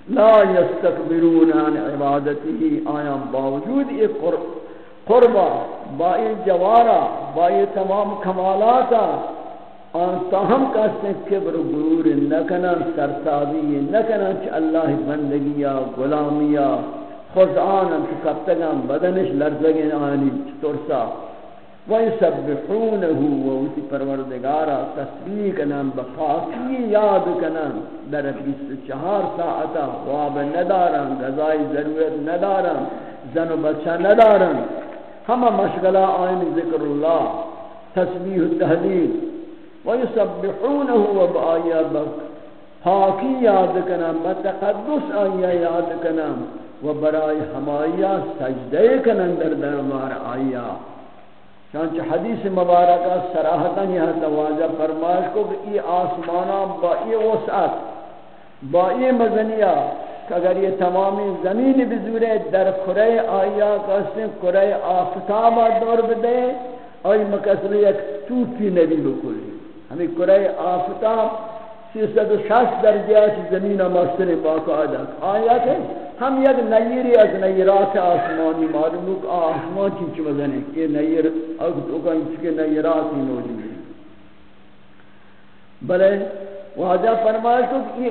S1: لا یستکبرون عن عبادتی آیا باوجود ایک قربہ با یہ جوارا، با یہ تمام کمالاتا، آن تاہم کہتے ہیں کبر غرور نکنن سرتابی نکنن چھ اللہ بندگیا غلامیا خضعانا تکبتگان بدنش لرزگین آنی چطورسا وَيَسَبِّحُونَهُ وَوْتِ پروردگارا، تسبیح کنن بخاکی یاد کنن در بیس چہار ساعتا خواب ندارن غذائی ضرورت ندارن، زن و بچہ ندارن. ہم مشغلہ آئین ذکر اللہ، تسبیح التحلیل وَيَسَبِّحُونَهُ وَبَآيَا بَكْ خاکی یاد کنن بتقدس آیا یاد کنن و برای ہمایا، سجدے کنن در دربار آیا چانچہ حدیث مبارکہ سراحتا یہاں تواجہ فرمائش کو کہ ای آسمانا با ای وسعت، با ای مزنیہ کہ اگر یہ تمامی زمین بزورے در کرے آیا کسی کرے آفتابہ دور بدے، آئی مکسر یک توتی نبی بکلی ہمیں کرے آفتاب، سیصد و شش درجہ زمین مستر باقاعدہ آیات ہے ہم یک نیری از نیرات آسمانی معلوم کہ آسمان کی چی وزن ہے یہ نیر اگر تو کہیں چکے نیرات ہی موجود ہے بلے واجہ فرمائش کو کہ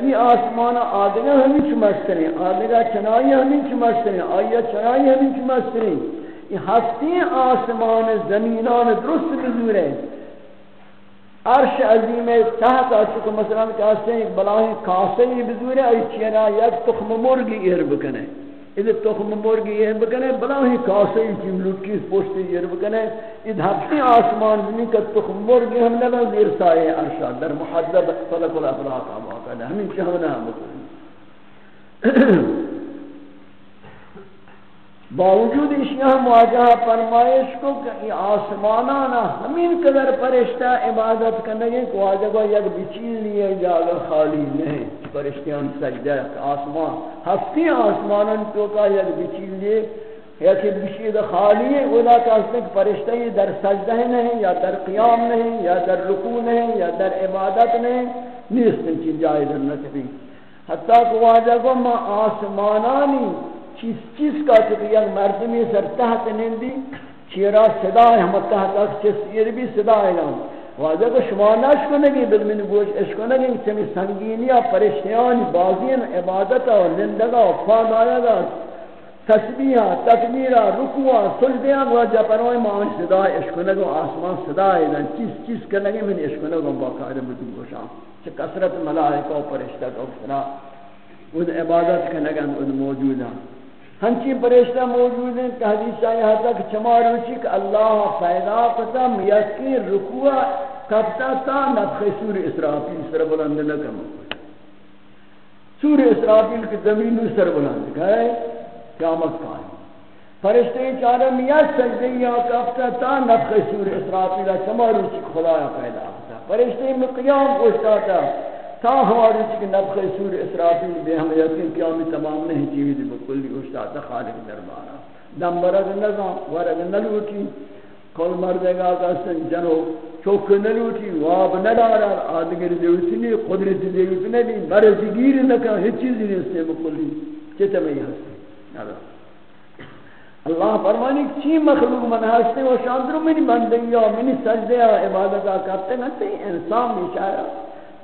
S1: یہ آسمان آدھگا ہمیں چمستر ہیں آدھگا چنائی ہمیں چمستر ہیں، آیا چنائی ہمیں چمستر ہیں۔ یہ ہستی آسمان زمینان درست بزور ہیں۔ عرش عظیم تحت آچو کہ مثلا کہاستے ہیں ایک بلاہی کاسے ہی بزور ہے ای چینا یک تخم مرگی ایر بکنے۔ ادھر تخم مرگی ایر بکنے بلاہی کاسے ہی چیم لٹکی پوشتی ایر بکنے۔ ادھر ہفتی آسمان زمین کا تخم مرگی ہم نبا دیر سائے عرشا در محضب فلک الافلاق آباقا ہے ہمیں چاہنا ہم بکنے۔ باوجود اشیاء مواجہ فرمائش کو کہ یہ آسمانانا ہمین قدر پرشتہ عبادت کرنے گے کہ واجہ کو یک بچیل لیے جاگا خالی نہیں۔ پرشتیان سجدہ آسمان ہفتی آسمانان تو کا یک بچیل لیے یا کہ بشید خالی ہے۔ اولا کہتے ہیں کہ فرشتہ یہ در سجدہ نہیں، یا در قیام نہیں، یا در رکوع نہیں، یا در عبادت نہیں۔ نیست چیز جائے در نکبی حتیٰ کہ واجہ کو ما آسمانانی چیز چیز کا چکہ یک مردمی سر تحت نندی چیرا صدا ہے ہم تحت اک چیز یہ بھی صدا ہے نام واجہ کو شما نشکو نگی بل من گوش اشکو نگی چمی سنگینی پریشتیانی بازین عبادتا و نندگا و فاد آیا گا تسبیح تکبیر رکوع سجدہ واجہ پروائی مان صدا اشکو نگو آسمان صدا ہے چیز چیز کرنگی من اشکو نگو باقاعدہ بدن گوشاں کہ کثرت ملائکہ و فرشتہ کا اکسرا ان عبادت کا نگن ان موجود ہنچی فرشتہ موجود ہیں کہ حدیث آئی حتا کہ چما روچی کہ اللہ پیدا کتا میسکی رکوع کبتا تا نفخ سور اسرافیل سر بلند نکم سور اسرافیل کی زمین سر بلند گئے، قیامت قائم فرشتے چارہ میت سجدے یا کبتا تا نفخ سور اسرافیل چما روچی خدایا پیدا فرشتے میں قیام گوشتا تھا تا ہماری چکے نبخ سور اسرافیل بے ہم یقین قیامی تمام نہیں چیوی دی بکلی گوشتا تھا خالق دربارا دم برد نظام ورد نلوٹی کل مردے گا کسن جنو چوک نلوٹی، واب نلارا آدگر دیوتنی قدرت دیوتنی مرد گیر نکا، ہیچ چیزی نہیں اس سے بکلی چیتا میں یہ ہستے اللہ فرمانی چی مخلوق من ہستے و شاندرو منی بندگی و منی سجدے و عبادتا کرتے نتے انسان بیچارا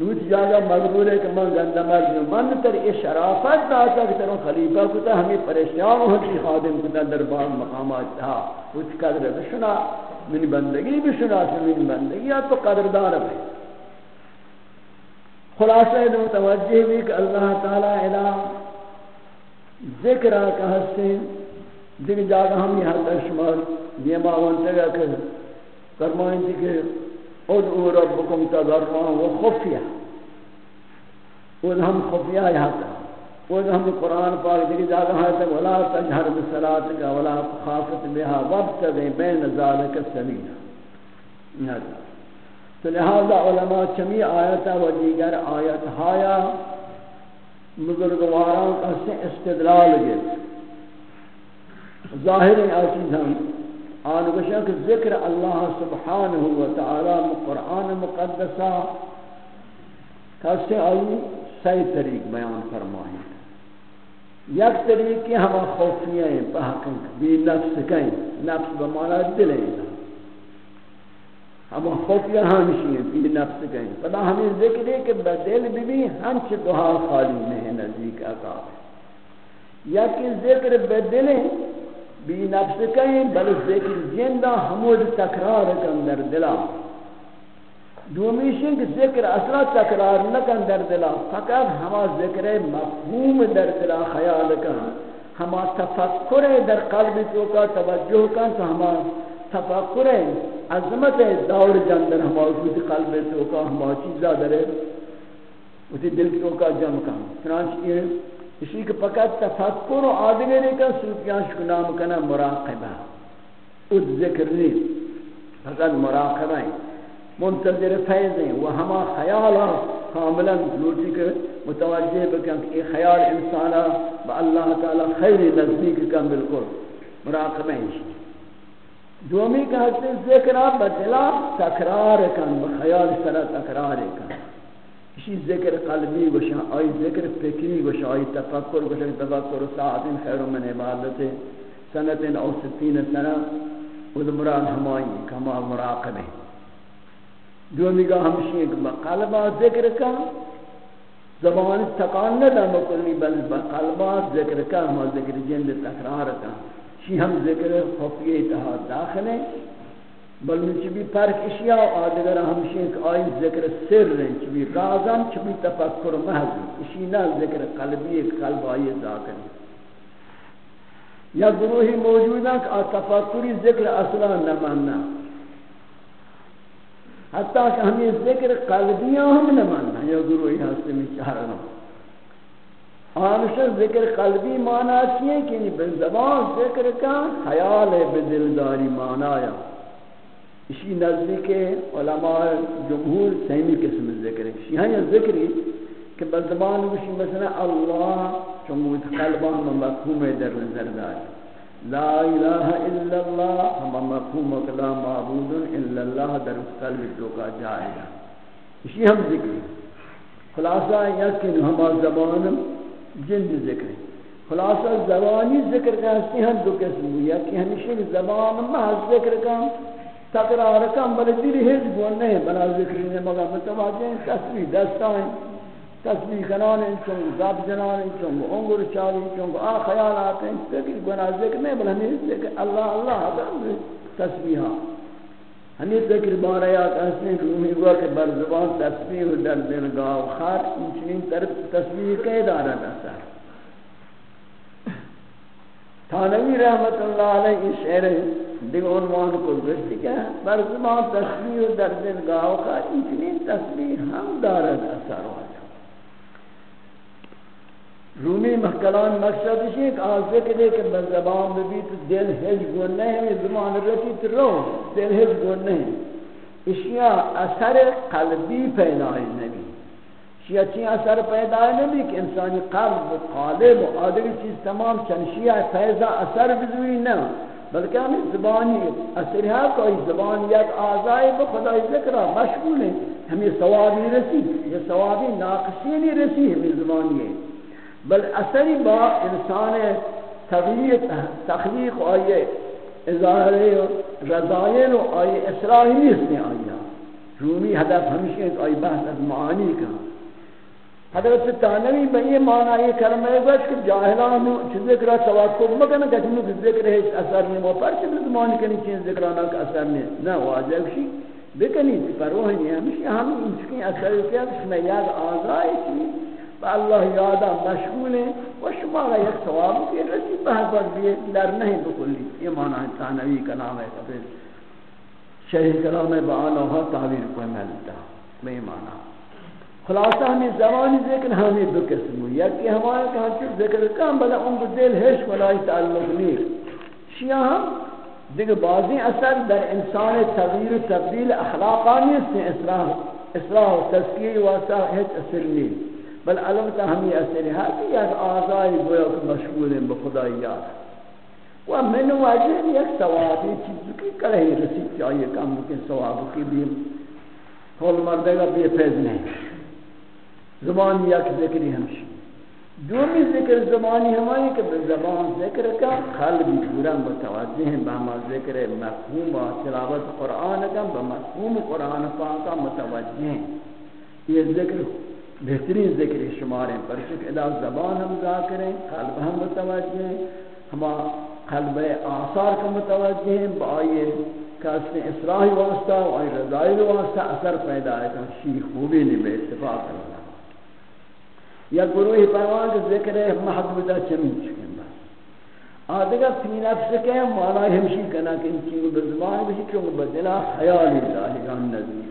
S1: نوت جاگا مغرور ہے کہ من گندہ مرد من تر ای شرافت داتا کہ ترون خلیفہ کتا ہمیں پریشیان ہوں کی خادم کتا دربار مقامات تھا۔ اس قدر بشنا منی بندگی بشنا سے منی بندگی تو قدردار ہے۔ خلاصہ دو توجہ بھی کہ اللہ تعالی الہ ذکرہ کا حسن دیکھ جاگا ہم یہاں در شمار دیما وانتا گا کہ فرمائیں دی کہ ادعو ربکم تضرعان و خفیہ۔ ادھا ہم خفیہ یہاں تا ادھا ہم قرآن پاک دیکھ جاگا ہاں تک۔ ولا تجہر بسلاتک ولا خافت بها وابتغی بین ذالک سبینا تو لہذا علماء چمی آیتا و دیگر آیت ہایا بزرگواران کا سے استدلال گئے۔ ظاہر ہے آچیز ہم آن گوشا کہ ذکر اللہ سبحانہ و تعالی قرآن مقدسہ کسی آئی سی طریق بیان فرمائیں۔ یک طریق کی ہما خوفیاں ہیں پہکن بھی نفس کہیں، نفس بمانا دل ہیں۔ ہما ہمشی ہیں بھی نفس کہیں۔ پدا ہمیں ذکر ہے کہ بدل بھی بھی ہنچ دعا خالی میں ہے نزدیک اقاب یا کہ ذکر بدلیں بی نفس کہیں، بل ذکر جندہ حمود تکرار کن در دلا. دومیشن کہ ذکر اصلا تکرار نکن در دلا. فقط ہما ذکر مفہوم در دلا خیال کن. ہما تفکر در قلب تو کا توجہ کن تو ہما تفکر عظمت دور جندر ہما وجود قلب تو کا ہما چیزا در اسی دل تو کا جمع کن. چنانچہ اسی کہ فقط تفکر و آدگری کا صوفیان شکو نام کنا مراقبہ۔ اد ذکر نہیں، فقط مراقبہ ہیں منتظر فیض ہیں، وہ ہما خیالا ہاں، کاملا لوٹی کے متوجہ بکن کہ خیال انسانا ہاں، با اللہ تعالی خیر نزدیک کا بالکل مراقبہ ہیں دومی کہتے ذکرہ بدلا تکرار کن بخیال سر تکرار کن۔ کسی ذکر قلبی گوشا آئی ذکر فکری گوشا آئی تفکر گوشا تفکر ساعت خیر من عبادت سنت او ستین سنہ، خود مراد ہمائی، کما مراقب ہے جو نگاہ ہمشی ایک قلبہ ذکر کا، زبان تکان نہ دا مکلی بل قلبہ ذکر کا، ہما ذکر جند تکرار کا۔ شی ہم ذکر خفیہ اتحاد داخل ہے۔ بل من چبی فرق اشیاء آدگر ہمشی ایک آئی ذکر سر رہن چبی رازم چبی تفکر محض اسی نا ذکر قلبی ایک قلب آئی ذاکر یا گروہی موجود ہیں کہ تفکری ذکر اصلا نمانا حتیٰ کہ ہمیں ذکر قلبیاں ہم نمانا یا گروہی ہستے میں چارنا آنشا ذکر قلبی مانا چیئے کہ یعنی زبان ذکر کا خیال ہے بدلداری مانا یا اسی نزدیک علماء جمہور سہمی قسم ذکر ہے شیہاں یہ ذکری کہ بزبان وشی مثلا اللہ چمود قلبان و مفہوم در نظر دار لا الہ الا اللہ، ہم مفہوم لا معبود الا اللہ در قلب تو کا جائے گا۔ اسی ہم ذکر خلاصہ یقین ہم زبان جند ذکر خلاصہ زبانی ذکر کا ہستی ہم دو قسم ہوئی کہ ہمیشہ زبان محض ذکر کا تقرار کم بلے دلی ہز گونے بنا ذکر نے مگا متوجہ تصویر دستائیں تسبیح کنان چون زب جنان چون انگر چاوی چون آ خیالات ہیں تکر گناہ ذکر نہیں بل ہمیں ذکر اللہ اللہ حضر تسبیحا ہاں۔ ہمیں ذکر بارے آت حسن رومی گوا کہ بر زبان تسبیح در دل گاو خار انچنین طرف تسبیح کئی دارا نسر تانوی رحمت اللہ علیہ شعر دیکھ عنوان کو گشتی کہ بر زبان تسبیح در دل گاو خار انچنین تسبیح ہم دارا نسر ہوتا رومی محکلان مقصد ہے کہ آج ذکر ہے کہ زبان بھی تو دل ہج گونے ہیں زبان رتی تو رو، دل ہج گونے ہیں اشیاء اثر قلبی پیدا ہے نبی۔ اشیاء چی اثر پیدا ہے نبی کہ انسانی قلب و قالب و آدھر چیز تمام چند شیعہ پیدا اثر بزوی نہ۔ بلکہ ہمیں زبانی اثر ہے کوئی زبان یک آزائی بخدای ذکرہ مشغول ہے۔ ہمیں ثوابی رسی، یہ ثوابی ناقصی نہیں رسی، ہمیں زبانی ہے۔ بل اثری با انسان تغییر، تخلیق آئیے اظہار رضائل و آئیے اصلاحی نیست نے آئیہ رومی ہدف ہمیشہ ہے آئی بحث از معانی کا۔ حضرت تانوی بہ یہ معنی یہ کرم ہے کہ جاہلان چیز ذکر توقع مکن کہ تم ذکر ہے اثر نہیں وہ پر چیز زمان کنی چیز ذکرانا کا اثر نہیں نہ واجب شی، بکنی پروہ نہیں ہمیشہ ہم ان کی اثر کیا کہ میں یاد آزائی چیز با اللہ یادا مشغول ہیں۔ و شما را یک ثواب کی رسی بہت بھی در نہیں بکلی یہ معنی ہے تانوی کا نام ہے پھر کلام بآلوہ تعبیر کو ملتا۔ میں معنی خلاصہ ہمیں زبانی ذکر ہمیں دو قسم ہوئی یکی ہمارے کہاں چیز ذکر کام بلا ان کو دل حش ملائی تعلق نہیں شیعہ ہم دیکھ بعضی اثر در انسان تغییر و تبدیل اخلاقانی سے یعنی اصلاح اصلاح و تذکیہ واسطہ ہیچ اثر نہیں بل علمتا ہمی اثر ہے کہ یک آزائی گویا کہ مشغول ہیں بخدای یاد۔ و من واجہ یک ثوابی چیز کی کلہی رسید چاہیے کم ممکن ثواب کی بھی کھول مردے گا بے پیز نہیں زبان یک ذکری ہمشی. دومی ذکر زبانی ہماری کہ زبان ذکر کا قلبی پورا متوجہ ہیں بہما ذکر مفہوم و تلاوت قرآن کا بمفہوم قرآن پاکا متوجہ ہیں. یہ ذکر بہترین ذکر شمار ہیں. پر ادا زبان ہم ذاکر ہیں قلب ہم متوجہ ہیں. ہما قلب آثار کا متوجہ ہیں. بآئیے کس نے اصلاحی واسطہ و آئی رضائی واسطہ اثر پیدا ہے کہ شیخ خوبی نہیں بے اتفاق اللہ یا گروہ پیوان کے ذکر ہے محدودہ چمین چکیں بس آدھگا فی نفس کے مانا ہمشی کنا کہ ان چیزوں بزبان بشی چونکہ بدلا خیالی ظاہران ہم نزدیک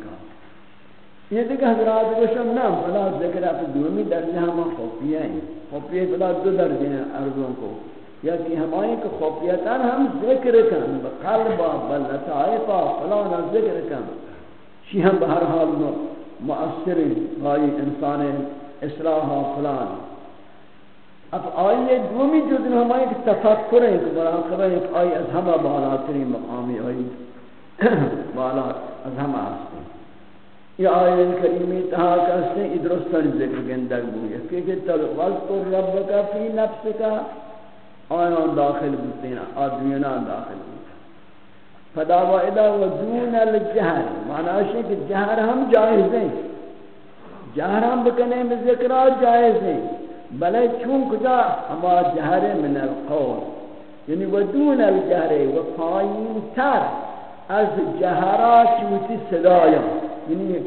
S1: یہ دیکھ حضرات کو شم نہ، بلا ذکر اپ دومی درجہ ہم خوفیہ ہیں. خوفیہ بلا دو درجے ہیں ارضوں کو. یا کہ ہمائیں کہ خوفیتاً ہم ذکر کن بقلبا بلطائفا فلانا ذکر کن. شی ہم بہر حال مؤثر بھائی انسان اصلاحا فلان. اب آئیے دومی جو دن ہمائیں کہ تفکر ہیں کہ مراقبہ ہیں کہ آئی از ہمہ بالاترین مقامی آئی. بالا از ہمہ آستے یہ آیت کریمی تہا کہتے ہیں ادرستان ذکر گندگ بویا کہ تل وذکر ربک فی نفسک آیان داخل بوتے ہیں، آدمینا داخل بوتے فدا و ادا و دون الجہر. معنی ہے کہ جہر ہم جائز ہیں. جہر ہم بکنے میں ذکرات جائز ہیں بلے چون کجا ہما جہر من القول۔ یعنی و دون الجہر، و پائین تر از جہرات چوتی صدایاں یعنی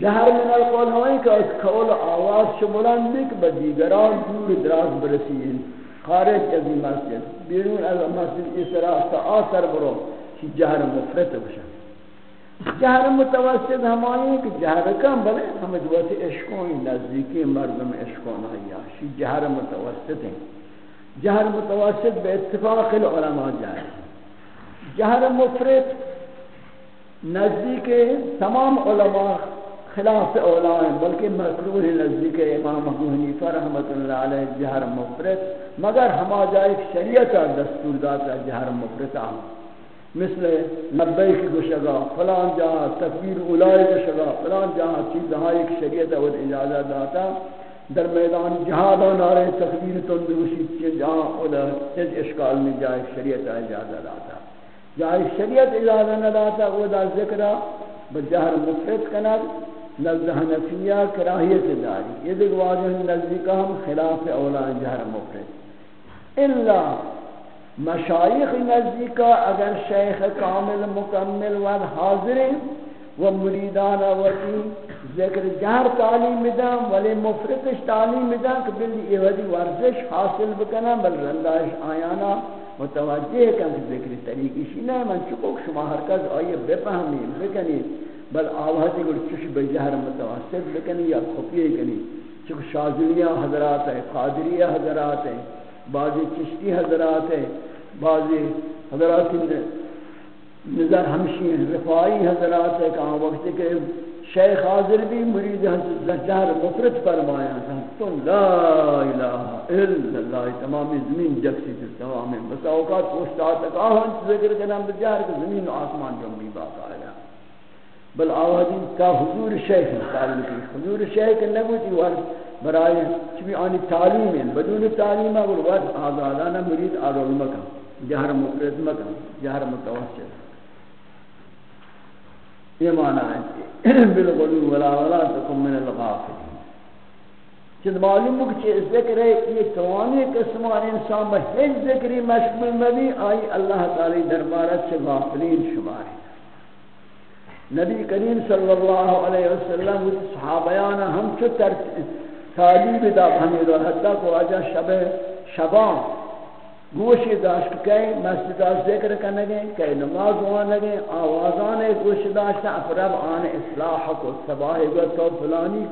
S1: جہر من القول ہوئی کہ اس قول آواز چو بلند کہ بدیگران دور دراز برسی خارج از مسجد، بیرون از مسجد، اس طرح تا آثر برو کہ جہر مفرت بشن۔ جہر متوسط ہمائی کہ جہر کم بلے ہم دوات عشقوں نزدیکی مردم عشقوں نایا جہر متوسط ہیں۔ جہر متوسط بے اتفاق العلماء جائے جہر مفرت نزدیک تمام علماء خلاف اولا ہیں، بلکہ مکروح نزدیک امام ابو حنیفہ رحمۃ اللہ علیہ جہر مفرد مگر ہما جائے شریعت دستور داتا جہر مفرد آم مثل نبیک گشگا فلان جہاں تکبیر اولائی گشگا فلان جہاں چیز ایک شریعت اور اجازت داتا، در میدان جہاد و نارے تکبیر تندرسی چیز جہاں اولا اس اشکال میں جائے شریعت اجازت داتا۔ جائے شریعت اجازت داتا وہ دا ذکرہ بجہر مفرد کنر نزد حنفیہ کراہیت داری۔ یہ دیکھ واضح نزدیکہ ہم خلاف اولا جہر مفرد الا مشایخ نزدیکہ اگر شیخ کامل مکمل ود حاضر و مریدان وتی ذکر جہر تعلیم دام ولی مفردش تعلیم دام کہ بلی ایودی ورزش حاصل بکنا بل رندائش آیانا متوجہ کن کہ ذکر طریقی شی من چکو شما ہر کس آئیے بفہمیں بکنید بل آوازی گل چش بجہر متوسط بکنی یا خفیہ کنی، چک شازلیہ حضرات ہیں قادریہ حضرات ہیں۔ بعضی چشتی حضرات ہیں، بعضی حضرات نظر ہمشی ہیں۔ رفائی حضرات ہیں، کہاں وقت کہ شیخ حاضر بھی مرید جہر مفرد فرمایا تھا۔ تو لا الہ الا اللہ تمامی زمین جکسی تھی تمامی بس اوقات پوشتات تک آہن ذکر کے نام بجہر کہ زمین و آسمان جو جنبی باقا ہے بل آوازی تا حضور شیخ تعلقی حضور شیخ نبوتی ورد برای چبی آنی تعلیم ہیں بدون تعلیم اگر ورد آزادانا مرید آرول مکم جہر مقرد مکم جہر متوسط یہ معنی ہے بالغلو ولا ولا تکم من الغافلین. چند معلوم ہو کہ ذکر ہے یہ توانی قسمان انسان بہت ذکری مشغول مبی آئی اللہ تعالی دربارت سے غافلین شماری نبی کریم صلی اللہ علیہ وسلم صحابیان ہم چو ترتیب تعلیب دا ہمیں رو حتی کو آجا شب شبان. گوشی داشت کئی، مسجد ذکر کرنگے کئی نماز ہوانگے آوازان گوشی داشت افرب آن اصلاح کو سباہ گو تو فلانی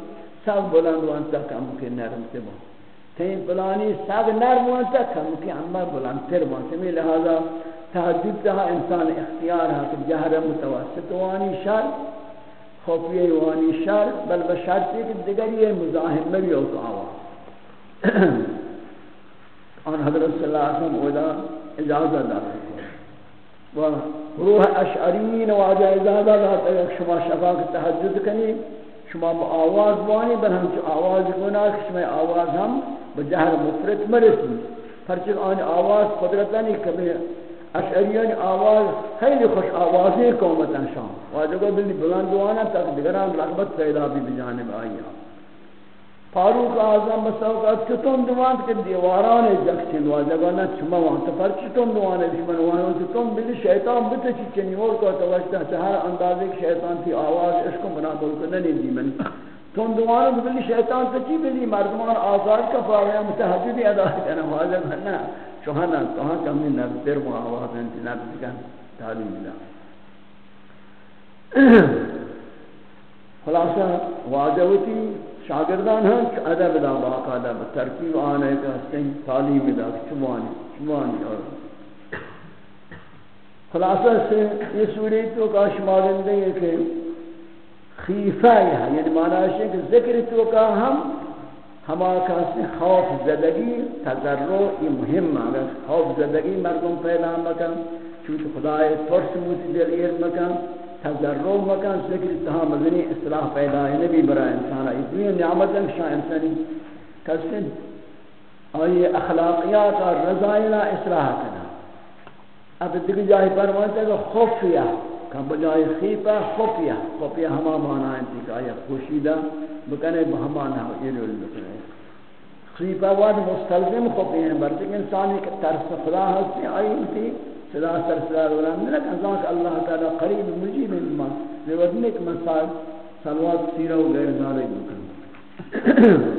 S1: سب بلند وانتا کم کے نرم سے بہت. تین فلانی سب نرم وانتا کم کے اما بلند تر وانتا میں لہذا تحجد تہا انسان اختیار ہے کہ جہر متوسط وانی شر خوفی وانی شر، بل بشرط ہے کہ دیگر یہ مزاحم میں بھی ہوتا ہوا اور حضرت صلی اللہ علیہ وسلم اولا اجازت دار و روح اشعرین و آجا اجازت دار ہے شما شفا کے تحجد کنی، شما با آواز بانی، بل ہم چو آواز گنا شما آواز ہم بجہر مفرد مرسی. پرچک آن آواز قدرتا نہیں کبھی اشعریان آواز، خیلی خوش آوازی قومتن شام. واجبہ بلی بلندوانا تک دیگران رغبت پیدا بھی بجانب آئیا فاروق اعظم مساوقات چتون دوان کہ دیواران جکسن واجبہ نہ چما وان تو پر چتون دوان ہے من وان چتون بلی شیطان بت چ چنیور کو توجہ ہر اندازے شیطان تھی آواز اس کو بنا بول کو نہیں دی من. تون دوان بلی شیطان سے چی بلی مردمان آزاد کا پایا متحدی ادا کرنا واجب ہے نا شوہانا کہاں کمی نبتر معاوات انتی نبت کا تعلیم دا خلاصہ واجہوتی شاگردان ہیں ادب دا باقاعدہ ترکیب آنے کا حسن تعلیم دا چمانی چمانی اور. خلاصہ سے یہ سوری تو کا شمارندے ہے کہ خیفہ ہے۔ یعنی معنی ہے کہ ذکر تو کا ہم ہما کسی خوف زدگی تذرع یہ مهم اگر خوف زدگی مردم پیدا مکن، چونکہ خدای ترس موتی دل ایر مکن تذرع مکن، ذکر اتحا مدنی اصلاح پیدا ہے۔ نبی برای انسان آئی دنیا نعمت شاہ انسانی۔ کسی آئی اخلاقیات اور رضائلہ اصلاح کنا اب دیکھ جاہی پرمانتا ہے کہ خوفیہ۔ کہ بجائے خیفہ خوفیہ خوفیہ ہما مانا انتی کہ خوشیدہ بکنے بہمانا یہ رول بکنے خیفہ واد مستلزم خوفی ہیں برچہ انسانی کہ ترس خدا ہستی آئی انتی صدا سر صدا ورم لك ذاك الله تعالى قريب مجيب ما لودنك مسال صلوات سیرہ و غیر ذالک بکن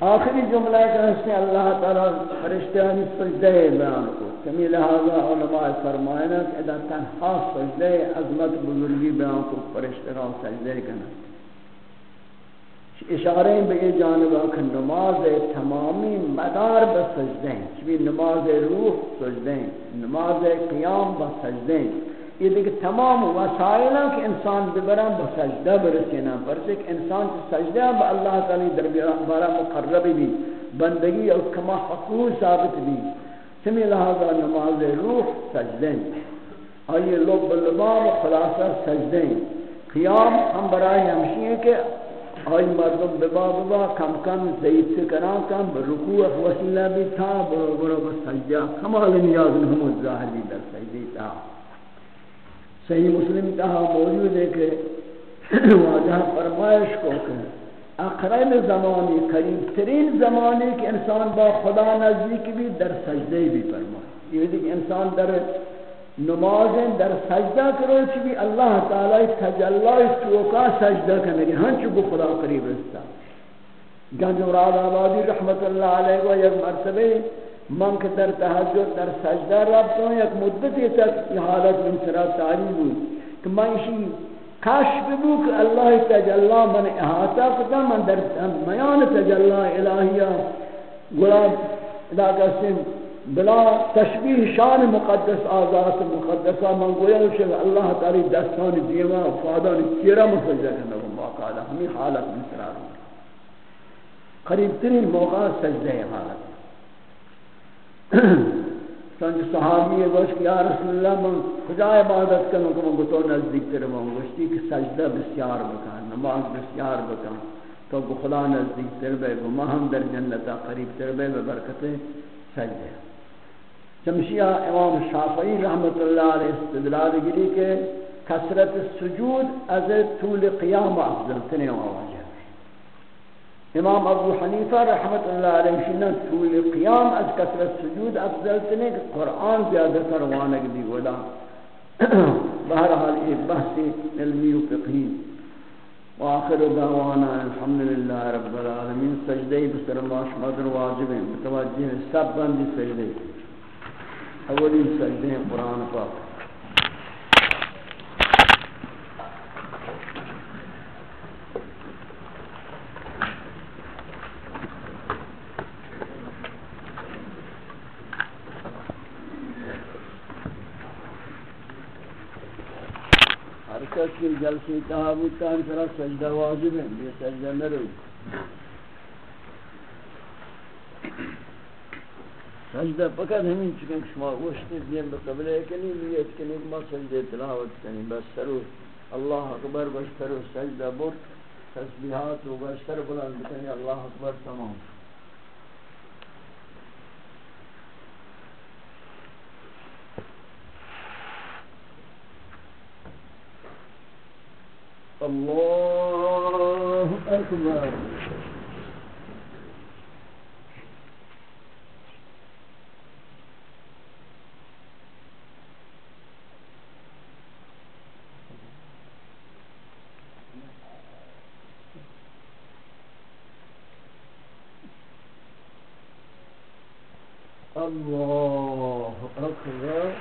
S1: آخری جملہ کا اس نے اللہ تعالی فرشتیانی سجدہ بیان کو کمی لہذا علماء فرمائنا کہ اذا تنہا سجدہ عظمت بزرگی بیان کو فرشتیان سجدہ کرنا اشارے بے جانب کہ نماز تمامی مدار بسجدہ ہیں۔ چبی نماز روح سجدہ ہیں، نماز قیام بسجدہ ہیں۔ یہ دیکھ تمام وسائل کہ انسان ببران بسجدہ برسینا پرچہ کہ انسان سجدہ با اللہ تعالی در بارا مقرب بھی، بندگی اور کما حقوق ثابت بھی۔ سمی لہذا نماز روح سجدیں آئیے لب لبام خلاصہ سجدیں قیام ہم برای ہمشی ہیں کہ آئی مردم ببا ببا کم کم زید سے کران کم برکوع وسیلہ بھی تھا برو برو بسجدہ کمال نیاز محمد ظاہر بھی در سجدی تھا۔ صحیح مسلم کہا موجود ہے کہ واجہ فرمائش کو کہ اقرب زمانی قریب ترین زمانی کہ انسان با خدا نزدیک بھی در سجدے بھی فرمائے۔ یہ دیکھ انسان در نمازیں در سجدہ کرو چی بھی اللہ تعالی تجلی توکا سجدہ کرنے گے ہنچو بو خدا قریب رستا۔ گنج مراد آبادی رحمت اللہ علیہ و یک مرتبہ من که در تهجد در سجده رفتم یک مدتی تک این حالت من سرا تاری بود که من ایشی کشف بود که الله تجلی من احاطه کدم من در میان تجلی الهیه گلاب ادا کسیم بلا تشبیه شان مقدس آزاد مقدسہ من گویا کہ اللہ تعالی دستان دیما فادان چیرا مسجدہ کرنا باقاعدہ ہمیں حالت میں سرا قریب ترین موقع سجدہ حالت چند صحابی گوش کہ یا رسول اللہ، من خدا عبادت کروں کہ من گتو نزدیک تر من گوشتی کہ سجدہ بسیار بکن، نماز بسیار بکن، تو گو خدا نزدیک تر بے، گو ہم در جنتا قریب تر بے ببرکت سجدہ۔ چمشیہ امام شافعی رحمت اللہ علیہ استدلال گری کہ کثرت سجود از طول قیام افضل تنے آواز امام ابو حنیفہ رحمت اللہ علیہ شنن طول قیام از کثرت سجود افضل تنے کہ قرآن زیادہ تروانک دی ولا. بہرحال ایک بحث علمی و فقہی. وآخر دعوانا الحمدللہ رب العالمین سجدے بسر ماش مدر واجب ہیں. متوجہ سب بندی سجدے. اولی سجدے قرآن پاک. کہ جلسی تحابوتان سرا سجدہ واجب ہے یہ سجدہ نہ رہی سجدہ فقط ہمیں چکن شما گوشتی دین بقبلے کنی لیت کنی ما سجدہ تلاوت کنی بس سرو اللہ اکبر، بس سرو سجدہ بر، تسبیحات و بس سر بلند کنی اللہ اکبر تمام۔ الله أكبر. الله أكبر.